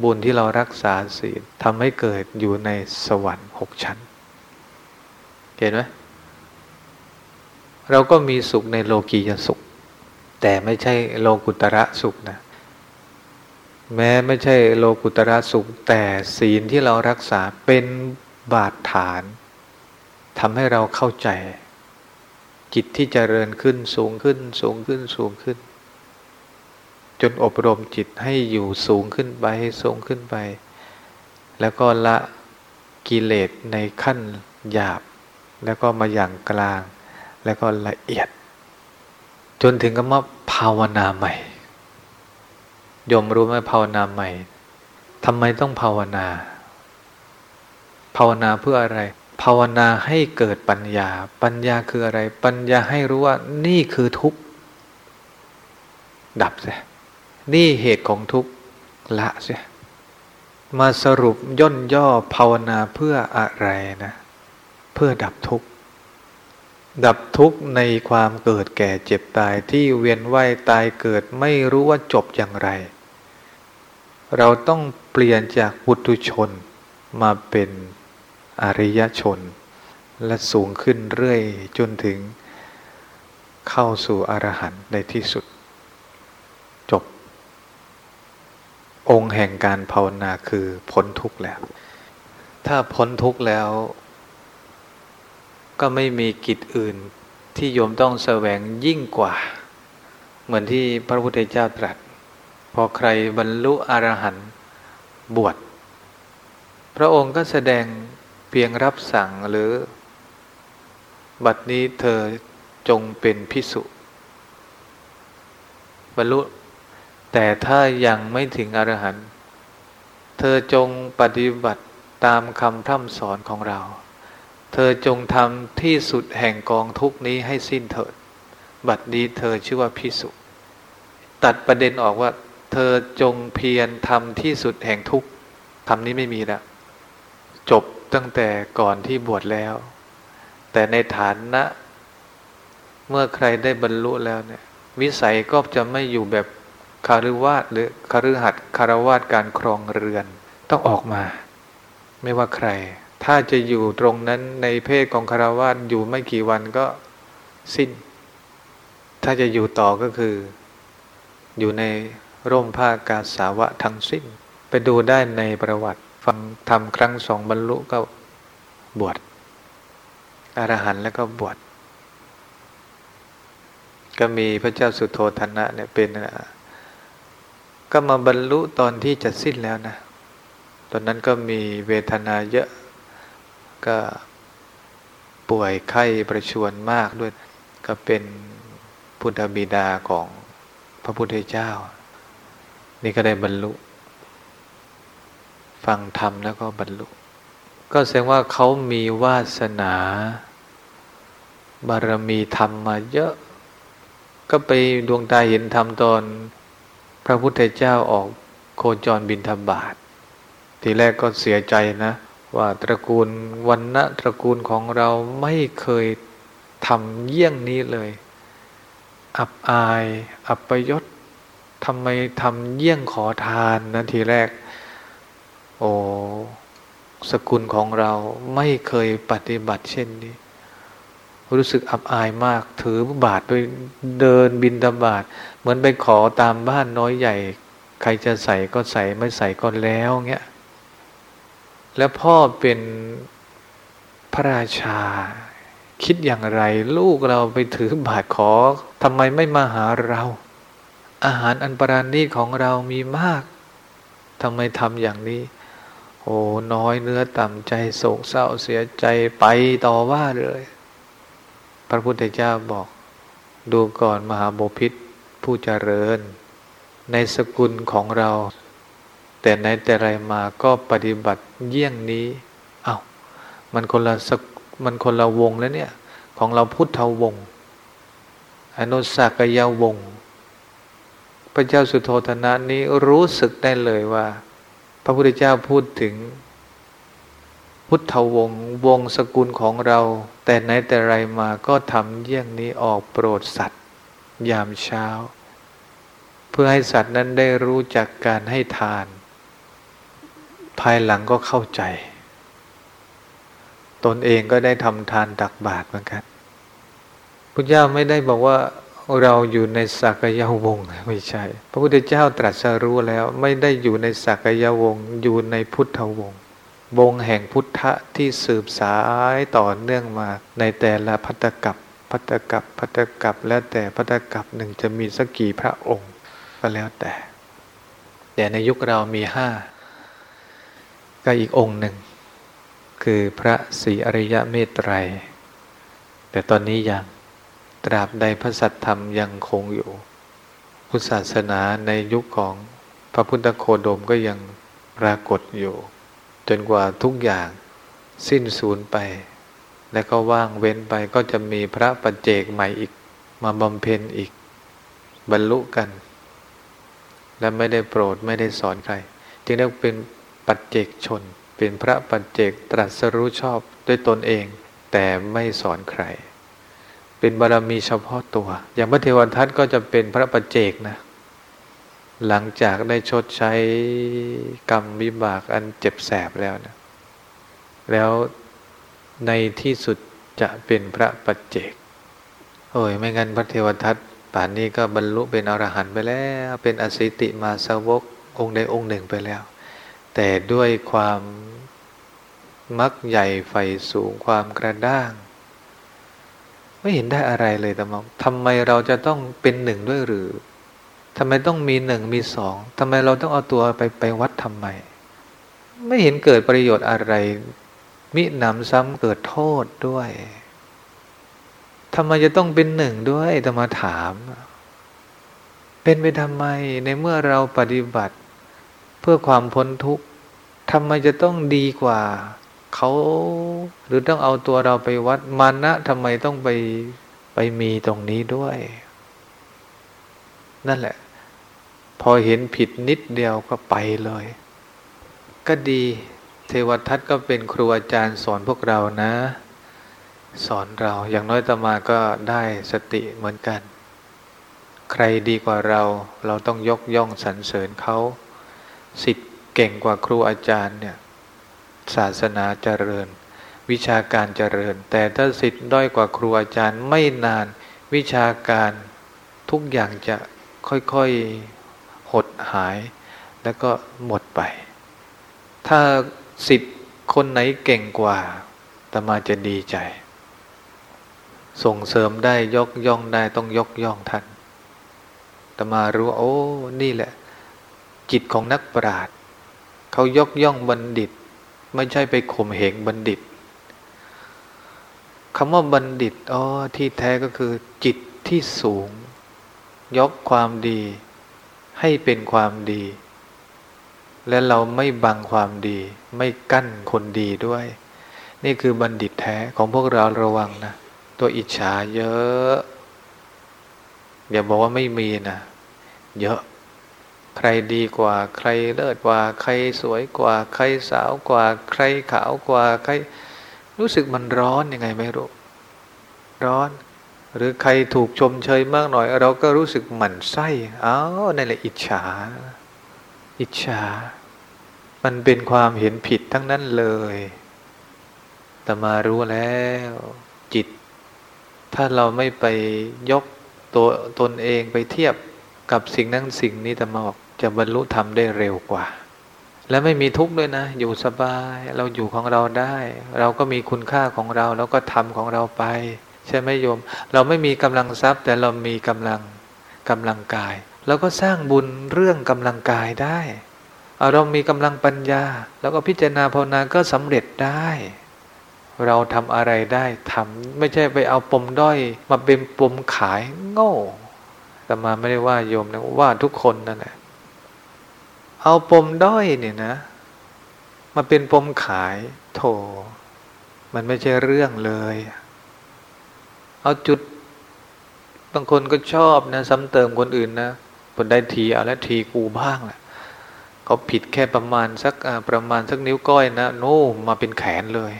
[SPEAKER 1] บุญที่เรารักษาศีลทำให้เกิดอยู่ในสวรรค์หกชั้น เห็นไหมเราก็มีสุขในโลกียสุข แต่ไม่ใช่โลกุตระสุขนะ แม้ไม่ใช่โลกุตระสุข แต่ศีลที่เรารักษาเป็นบาดฐานทำให้เราเข้าใจ จิตที่จเจริญขึ้นสูงขึ้น สูงขึ้นสูงขึ้น จนอบรมจิตให้อยู่สูงขึ้นไปสูงขึ้นไป แล้วก็ละกิเลสในขั้นหยาบ แล้วก็มาอย่างกลาง แล้วก็ละเอียด จนถึงกับว่าภาวนาใหม่ยมรู้ไหมภาวนาใหม่ทำไมต้องภาวนา ภาวนาเพื่ออะไร ภาวนาให้เกิดปัญญา ปัญญาคืออะไร ปัญญาให้รู้ว่านี่คือทุกข์ดับเสียนี่เหตุของทุกข์ละเสียมาสรุปย่นย่อภาวนาเพื่ออะไรนะเพื่อดับทุกข์ ดับทุกข์ในความเกิดแก่เจ็บตายที่เวียนว่ายตายเกิดไม่รู้ว่าจบอย่างไร เราต้องเปลี่ยนจากปุถุชนมาเป็นอริยชน และสูงขึ้นเรื่อยจนถึงเข้าสู่อรหันต์ในที่สุด จบ องค์แห่งการภาวนาคือพ้นทุกข์แล้ว ถ้าพ้นทุกข์แล้ว ก็ไม่มีกิจอื่นที่โยมต้องแสวงยิ่งกว่า เหมือนที่พระพุทธเจ้าตรัส พอใครบรรลุอรหันต์บวชพระองค์ก็แสดงเพียงรับสั่งหรือ บัดนี้เธอจงเป็นพิสุบรรลุ แต่ถ้ายังไม่ถึงอรหันต์เธอจงปฏิบัติตามคำพร่ำสอนของเรา เธอจงทำที่สุดแห่งกองทุกนี้ให้สิ้นเถิด บัดนี้เธอชื่อว่าพิสุตัดประเด็นออกว่า เธอจงเพียรทำที่สุดแห่งทุกคำนี้ไม่มีแล้วจบตั้งแต่ก่อนที่บวชแล้ว แต่ในฐานนะ เมื่อใครได้บรรลุแล้วเนี่ย วิสัยก็จะไม่อยู่แบบคารุวาสหรือคารุหัดคารวาสการครองเรือนต้องออกมา ไม่ว่าใคร ถ้าจะอยู่ตรงนั้นในเพศของคารวาสอยู่ไม่กี่วันก็สิ้น ถ้าจะอยู่ต่อก็คือ อยู่ในร่มผ้ากาสาวะทั้งสิ้น ไปดูได้ในประวัติ ฟังทำครั้งสองบรรลุก็บวชอรหันต์แล้วก็บวชก็มีพระเจ้าสุโธธนะเนี่ยเป็นก็มาบรรลุตอนที่จะสิ้นแล้วนะ ตอนนั้นก็มีเวทนาเยอะ ก็ป่วยไข้ประชวนมากด้วย ก็เป็นพุทธบิดาของพระพุทธเจ้า นี่ก็ได้บรรลุ ฟังธรรมแล้วก็บรรลุ ก็แสดงว่าเขามีวาสนา บารมีธรรมมาเยอะ ก็ไปดวงตาเห็นธรรมตอนพระพุทธเจ้าออกโคจรบินธบาตทีแรกก็เสียใจนะ ว่าตระกูลวันณะตระกูลของเราไม่เคยทำเยี่ยงนี้เลย อับอาย อับประยศทำไมทำเยี่ยงขอทานนะทีแรก โอ้สกุลของเราไม่เคยปฏิบัติเช่นนี้ รู้สึกอับอายมาก ถือบาทไปเดินบินตบาท เหมือนไปขอตามบ้านน้อยใหญ่ ใครจะใส่ก็ใส่ไม่ใส่ก็แล้วเงี้ย แล้วพ่อเป็นพระราชา คิดอย่างไร ลูกเราไปถือบาทขอทำไมไม่มาหาเรา อาหารอันปราณีตของเรามีมากทำไมทำอย่างนี้ โอ้น้อยเนื้อต่ำใจโศกเศร้าเสียใจไปต่อว่าเลย พระพุทธเจ้าบอก ดูก่อนมหาบพิษผู้เจริญ ในสกุลของเรา แต่ในแต่ไรมาก็ปฏิบัติเยี่ยงนี้เอา้ามันคนละสมันคนละวงแล้วเนี่ย ของเราพุทธวงศ์อนุสักยาวงศ์พระเจ้าสุโธธนะนี้รู้สึกได้เลยว่า พระพุทธเจ้าพูดถึง พุทธวงศ์วงสกุลของเรา แต่ไหนแต่ไรมาก็ทำเยี่ยงนี้ออกโปรดสัตว์ ยามเช้า เพื่อให้สัตว์นั้นได้รู้จักการให้ทาน ภายหลังก็เข้าใจ ตนเองก็ได้ทำทานตักบาตรเหมือนกันพุทธเจ้าไม่ได้บอกว่าเราอยู่ในสักยวงไม่ใช่ พระพุทธเจ้าตรัสรู้แล้วไม่ได้อยู่ในสักยวงอยู่ในพุทธวงวงแห่งพุทธะที่สืบสายต่อเนื่องมาในแต่ละพัตกับพัตกับพัตกับแล้วแต่พัตกับหนึ่งจะมีสักกี่พระองค์ ก็แล้วแต่ แต่ในยุคเรามีห้า ก็อีกองค์หนึ่ง คือพระศรีอริยเมตไตร แต่ตอนนี้ยังตราบใดพระสัทธรรมยังคงอยู่ พุทธศาสนาในยุคของพระพุทธโคดมก็ยังปรากฏอยู่ จนกว่าทุกอย่างสิ้นสูญไป และก็ว่างเว้นไปก็จะมีพระปัจเจกใหม่อีกมาบำเพ็ญอีก บรรลุกัน และไม่ได้โปรดไม่ได้สอนใคร จึงเรียกเป็น ปัจเจกชน เป็นพระปัจเจกตรัสรู้ชอบด้วยตนเอง แต่ไม่สอนใคร เป็นบารมีเฉพาะตัว อย่างพระเทวทัตก็จะเป็นพระประเจกนะ หลังจากได้ชดใช้กรรมวิบากอันเจ็บแสบแล้วนะแล้วในที่สุดจะเป็นพระปัจเจก โอ้ย ไม่งั้นพระเทวทัตป่านนี้ก็บรรลุเป็นอรหันต์ไปแล้ว เป็นอสิติมาสาวกองค์ใดองค์หนึ่งไปแล้ว แต่ด้วยความมักใหญ่ไฟสูงความกระด้าง ไม่เห็นได้อะไรเลยแต่มองทำไมเราจะต้องเป็นหนึ่งด้วยหรือทำไมต้องมีหนึ่งมีสองทำไมเราต้องเอาตัวไปไปวัดทำไม ไม่เห็นเกิดประโยชน์อะไร มิหนำซ้ำเกิดโทษด้วยทำไมจะต้องเป็นหนึ่งด้วยแต่มาถาม เป็นไปทำไมในเมื่อเราปฏิบัติ เพื่อความพ้นทุกข์ทำไมจะต้องดีกว่าเขาหรือต้องเอาตัวเราไปวัดมานะทำไมต้องไปไปมีตรงนี้ด้วย นั่นแหละ พอเห็นผิดนิดเดียวก็ไปเลย ก็ดีเทวทัตก็เป็นครูอาจารย์สอนพวกเรานะ สอนเราอย่างน้อยตมาก็ได้สติเหมือนกัน ใครดีกว่าเราเราต้องยกย่องสรรเสริญเขา สิทธิ์เก่งกว่าครูอาจารย์เนี่ยศาสนาเจริญ วิชาการเจริญ แต่ถ้าสิทธิ์ด้อยกว่าครูอาจารย์ไม่นานวิชาการทุกอย่างจะค่อยๆหดหาย แล้วก็หมดไป ถ้าสิทธิ์คนไหนเก่งกว่าตมาจะดีใจ ส่งเสริมได้ยกย่องได้ต้องยกย่องท่านตมารู้โอ้นี่แหละ จิตของนักปราชญ์เขายกย่องบัณฑิต ไม่ใช่ไปข่มเหงบัณฑิตคำว่าบัณฑิตอ๋อที่แท้ก็คือจิตที่สูง ยกความดี ให้เป็นความดี และเราไม่บังความดี ไม่กั้นคนดีด้วย นี่คือบัณฑิตแท้ของพวกเราระวังนะ ตัวอิจฉาเยอะ อย่าบอกว่าไม่มีนะ เยอะ ใครดีกว่า ใครเลิศกว่า ใครสวยกว่า ใครสาวกว่า ใครขาวกว่า ใครรู้สึกมันร้อนยังไงไม่รู้ ร้อน หรือใครถูกชมเชยมากหน่อย เราก็รู้สึกหมั่นไส้อ้าวนั่นแหละอิจฉา อิจฉา มันเป็นความเห็นผิดทั้งนั้นเลยแต่มารู้แล้วจิต ถ้าเราไม่ไปยกตัวตนเองไปเทียบกับสิ่งนั้นสิ่งนี้แต่มาบอก จะบรรลุธรรมได้เร็วกว่า และไม่มีทุกข์ด้วยนะ อยู่สบายเราอยู่ของเราได้ เราก็มีคุณค่าของเรา แล้วก็ทำของเราไป ใช่ไหมโยม เราไม่มีกำลังทรัพย์ แต่เรามีกำลังกำลังกายเราก็สร้างบุญเรื่องกำลังกายได้ เรามีกำลังปัญญา แล้วก็พิจารณาภาวนาก็สำเร็จได้ เราทำอะไรได้ทำไม่ใช่ไปเอาปมด้อย มาเป็นปมขายโง่แต่มาไม่ได้ว่าโยมนะว่าทุกคนนั่นแหละ เอาปมด้อยเนี่ยนะ มาเป็นปมขายโถ มันไม่ใช่เรื่องเลย เอาจุด บางคนก็ชอบนะซ้ำเติมคนอื่นนะคนได้ทีเอาแล้วทีกูบ้างแหละเขาผิดแค่ประมาณสักประมาณสักนิ้วก้อยนะโน้มาเป็นแขนเลย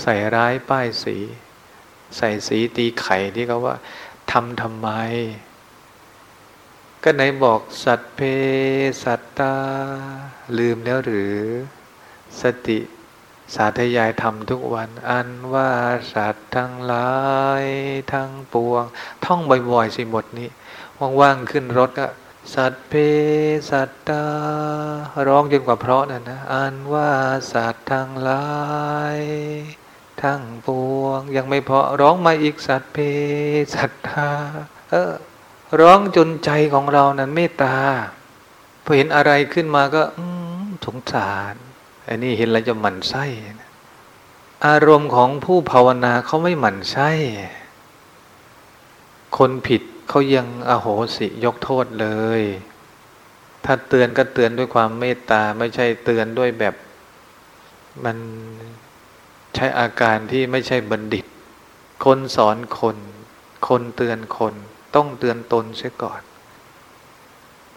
[SPEAKER 1] ใส่ร้ายป้ายสี ใส่สีตีไข่ที่เขาว่าทำทำไม ก็ไหนบอกสัตเพสัตตา ลืมแล้วหรือ สติสาธยายทำทุกวัน อันว่าสัตว์ทั้งหลายทั้งปวง ท่องบ่อยๆสิบทนี้ ว่างๆขึ้นรถก็สัตเพสัตตา ร้องจนกว่าเพราะนั่นนะ อันว่าสัตว์ทั้งหลายทั้งปวง ยังไม่พอร้องมาอีกสัตเพสัตตา เออ ร้องจนใจของเรานั้นเมตตาพอเห็นอะไรขึ้นมาก็สงสาร อันนี้เห็นแล้วจะหมั่นไส้อารมณ์ของผู้ภาวนาเขาไม่หมั่นไส้คนผิดเขายังอโหสิยกโทษเลย ถ้าเตือนก็เตือนด้วยความเมตตาไม่ใช่เตือนด้วยแบบ มันใช้อาการที่ไม่ใช่บัณฑิต คนสอนคน คนเตือนคน ต้องเตือนตนเสียก่อน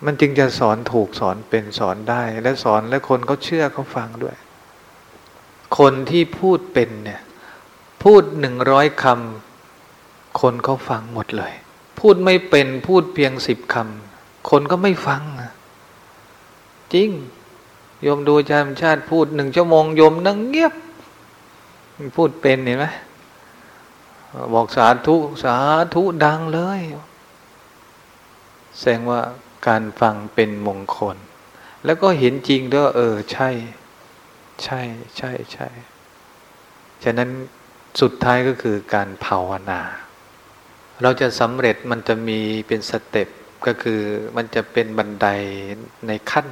[SPEAKER 1] มันจึงจะสอนถูกสอนเป็นสอนได้ และสอนและคนเขาเชื่อเขาฟังด้วย คนที่พูดเป็นเนี่ย พูดหนึ่งร้อยคำคนเขาฟังหมดเลย พูดไม่เป็นพูดเพียงสิบคำคนก็ไม่ฟัง จริงโยมดูอาจารย์ชาติพูดหนึ่งชั่วโมงโยมนั่งเงียบ พูดเป็นเห็นไหม บอกสาธุสาธุดังเลย แสดงว่าการฟังเป็นมงคล แล้วก็เห็นจริงด้วยเออใช่ ใช่ใช่ใช่ฉะนั้นสุดท้ายก็คือการภาวนา เราจะสำเร็จมันจะมีเป็นสเต็ปก็คือมันจะเป็นบันไดในขั้น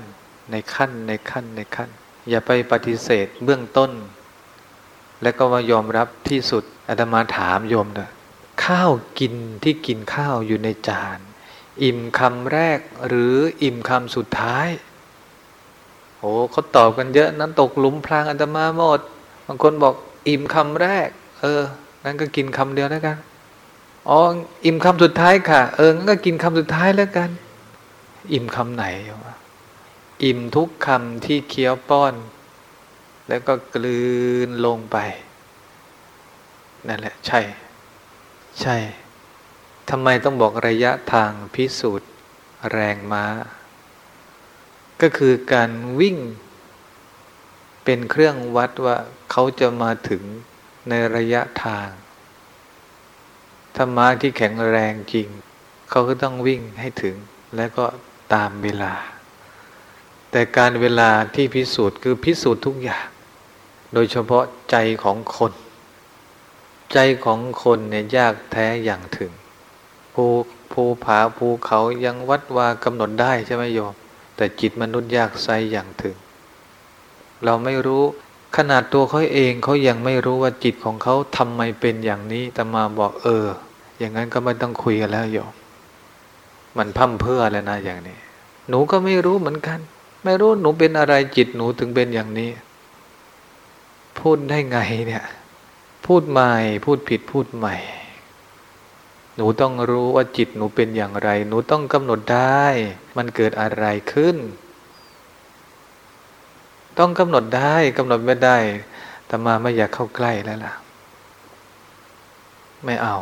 [SPEAKER 1] ในขั้นในขั้นในขั้น อย่าไปปฏิเสธเบื้องต้น แล้วก็มายอมรับที่สุด อาตมาถามโยมนะข้าวกินที่กินข้าวอยู่ในจาน อิ่มคำแรกหรืออิ่มคำสุดท้ายโอ้เขาตอบกันเยอะนั้นตกหลุมพรางอาตมาหมด บางคนบอกอิ่มคำแรก เอองั้นก็กินคำเดียวแล้วกันอ๋ออิ่มคำสุดท้ายค่ะ เอองั้นก็กินคำสุดท้ายแล้วกัน อิ่มคำไหนวะอิ่มทุกคำที่เคี้ยวป้อน แล้วก็กลืนลงไป นั่นแหละ ใช่ ใช่ทำไมต้องบอกระยะทางพิสูจน์แรงม้า ก็คือการวิ่ง เป็นเครื่องวัดว่าเขาจะมาถึงในระยะทาง ถ้าม้าที่แข็งแรงจริง เขาก็ต้องวิ่งให้ถึง และก็ตามเวลา แต่การเวลาที่พิสูจน์คือพิสูจน์ทุกอย่าง โดยเฉพาะใจของคน ใจของคนเนี่ยยากแท้อย่างถึง ภูภูผาภูเขายังวัดวากำหนดได้ใช่ไหมโยม แต่จิตมนุษย์ยากไซอย่างถึง เราไม่รู้ขนาดตัวเขาเองเขายังไม่รู้ว่าจิตของเขาทำไมเป็นอย่างนี้แต่มาบอกเออ อย่างนั้นก็ไม่ต้องคุยกันแล้วโยม มันพั่มเพื่อแล้วนะอย่างนี้ หนูก็ไม่รู้เหมือนกัน ไม่รู้หนูเป็นอะไรจิตหนูถึงเป็นอย่างนี้ พูดได้ไงเนี่ย พูดใหม่ พูดผิดพูดใหม่ หนูต้องรู้ว่าจิตหนูเป็นอย่างไร หนูต้องกำหนดได้ มันเกิดอะไรขึ้น ต้องกำหนดได้กำหนดไม่ได้แต่มาไม่อยากเข้าใกล้แล้วล่ะ ไม่เอา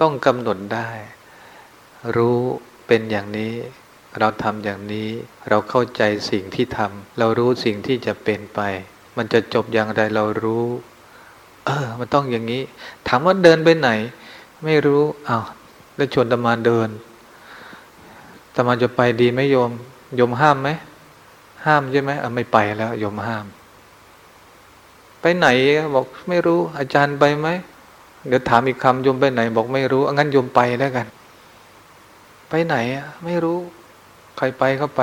[SPEAKER 1] ต้องกำหนดได้ รู้เป็นอย่างนี้ เราทำอย่างนี้ เราเข้าใจสิ่งที่ทำเรารู้สิ่งที่จะเป็นไป มันจะจบอย่างไรเรารู้ เออ มันต้องอย่างนี้ ถามว่าเดินไปไหน ไม่รู้อา้าวแล้วชวนตมาเดินตมาจะไปดีไหมโยม โยมห้ามไหมห้ามใช่ไหมอะไม่ไปแล้วโยมห้าม ไปไหนบอกไม่รู้ อาจารย์ไปไหมเดี๋ยวถามอีกคำโยมไปไหน บอกไม่รู้งั้นโยมไปแล้วกัน ไปไหนอะไม่รู้ ใครไปก็ไป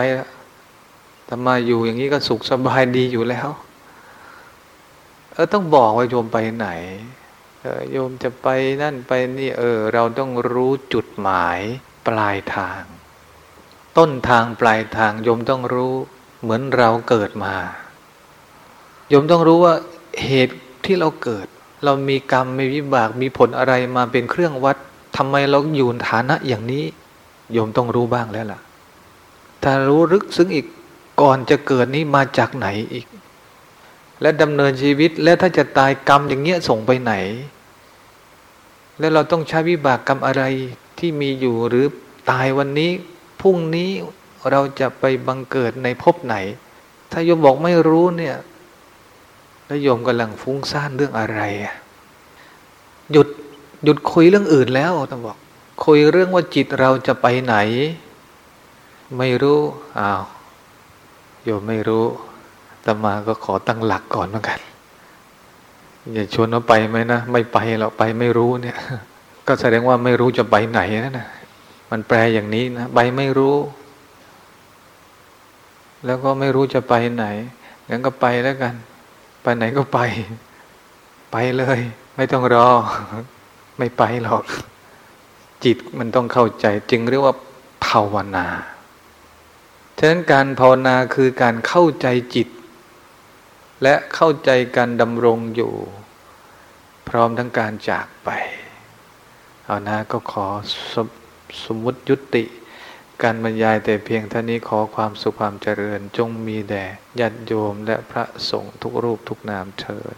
[SPEAKER 1] แต่มาอยู่อย่างนี้ก็สุขสบายดีอยู่แล้ว เออต้องบอกว่าโยมไปไหนโยมจะไปนั่นไปนี่เออ เราต้องรู้จุดหมายปลายทาง ต้นทางปลายทางโยมต้องรู้เหมือนเราเกิดมาโยมต้องรู้ว่าเหตุที่เราเกิด เรามีกรรมมีวิบากมีผลอะไรมาเป็นเครื่องวัดทำไมเราอยู่ฐานะอย่างนี้โยมต้องรู้บ้างแล้วล่ะ ถ้ารู้ลึกซึ้งอีกก่อนจะเกิดนี้มาจากไหนอีก และดำเนินชีวิต และถ้าจะตายกรรมอย่างเงี้ยส่งไปไหน แล้วเราต้องใช้วิบากกรรมอะไรที่มีอยู่หรือตายวันนี้พรุ่งนี้เราจะไปบังเกิดในภพไหน ถ้าโยมบอกไม่รู้เนี่ยแล้วโยมกำลังฟุ้งซ่านเรื่องอะไรหยุดหยุดคุยเรื่องอื่นแล้วต้องบอก คุยเรื่องว่าจิตเราจะไปไหน ไม่รู้อ้าวโยมไม่รู้ ตมาก็ขอตั้งหลักก่อนเหมือนกัน อย่าชวนว่าไปไหมนะ ไม่ไปเราไปไม่รู้เนี่ย ก็แสดงว่าไม่รู้จะไปไหนนะนะมันแปลอย่างนี้นะไปไม่รู้ แล้วก็ไม่รู้จะไปไหนงั้นก็ไปแล้วกัน ไปไหนก็ไป ไปเลย ไม่ต้องรอ ไม่ไปหรอก จิตมันต้องเข้าใจ จึงเรียกว่าภาวนาฉะนั้นการภาวนาคือการเข้าใจจิต และเข้าใจการดำรงอยู่ พร้อมทั้งการจากไป เอานะก็ขอสมสมมุติยุติ การบรรยายแต่เพียงเท่านี้ขอความสุขความเจริญจงมีแด่ญาติโยมและพระสงฆ์ทุกรูปทุกนามเชิญ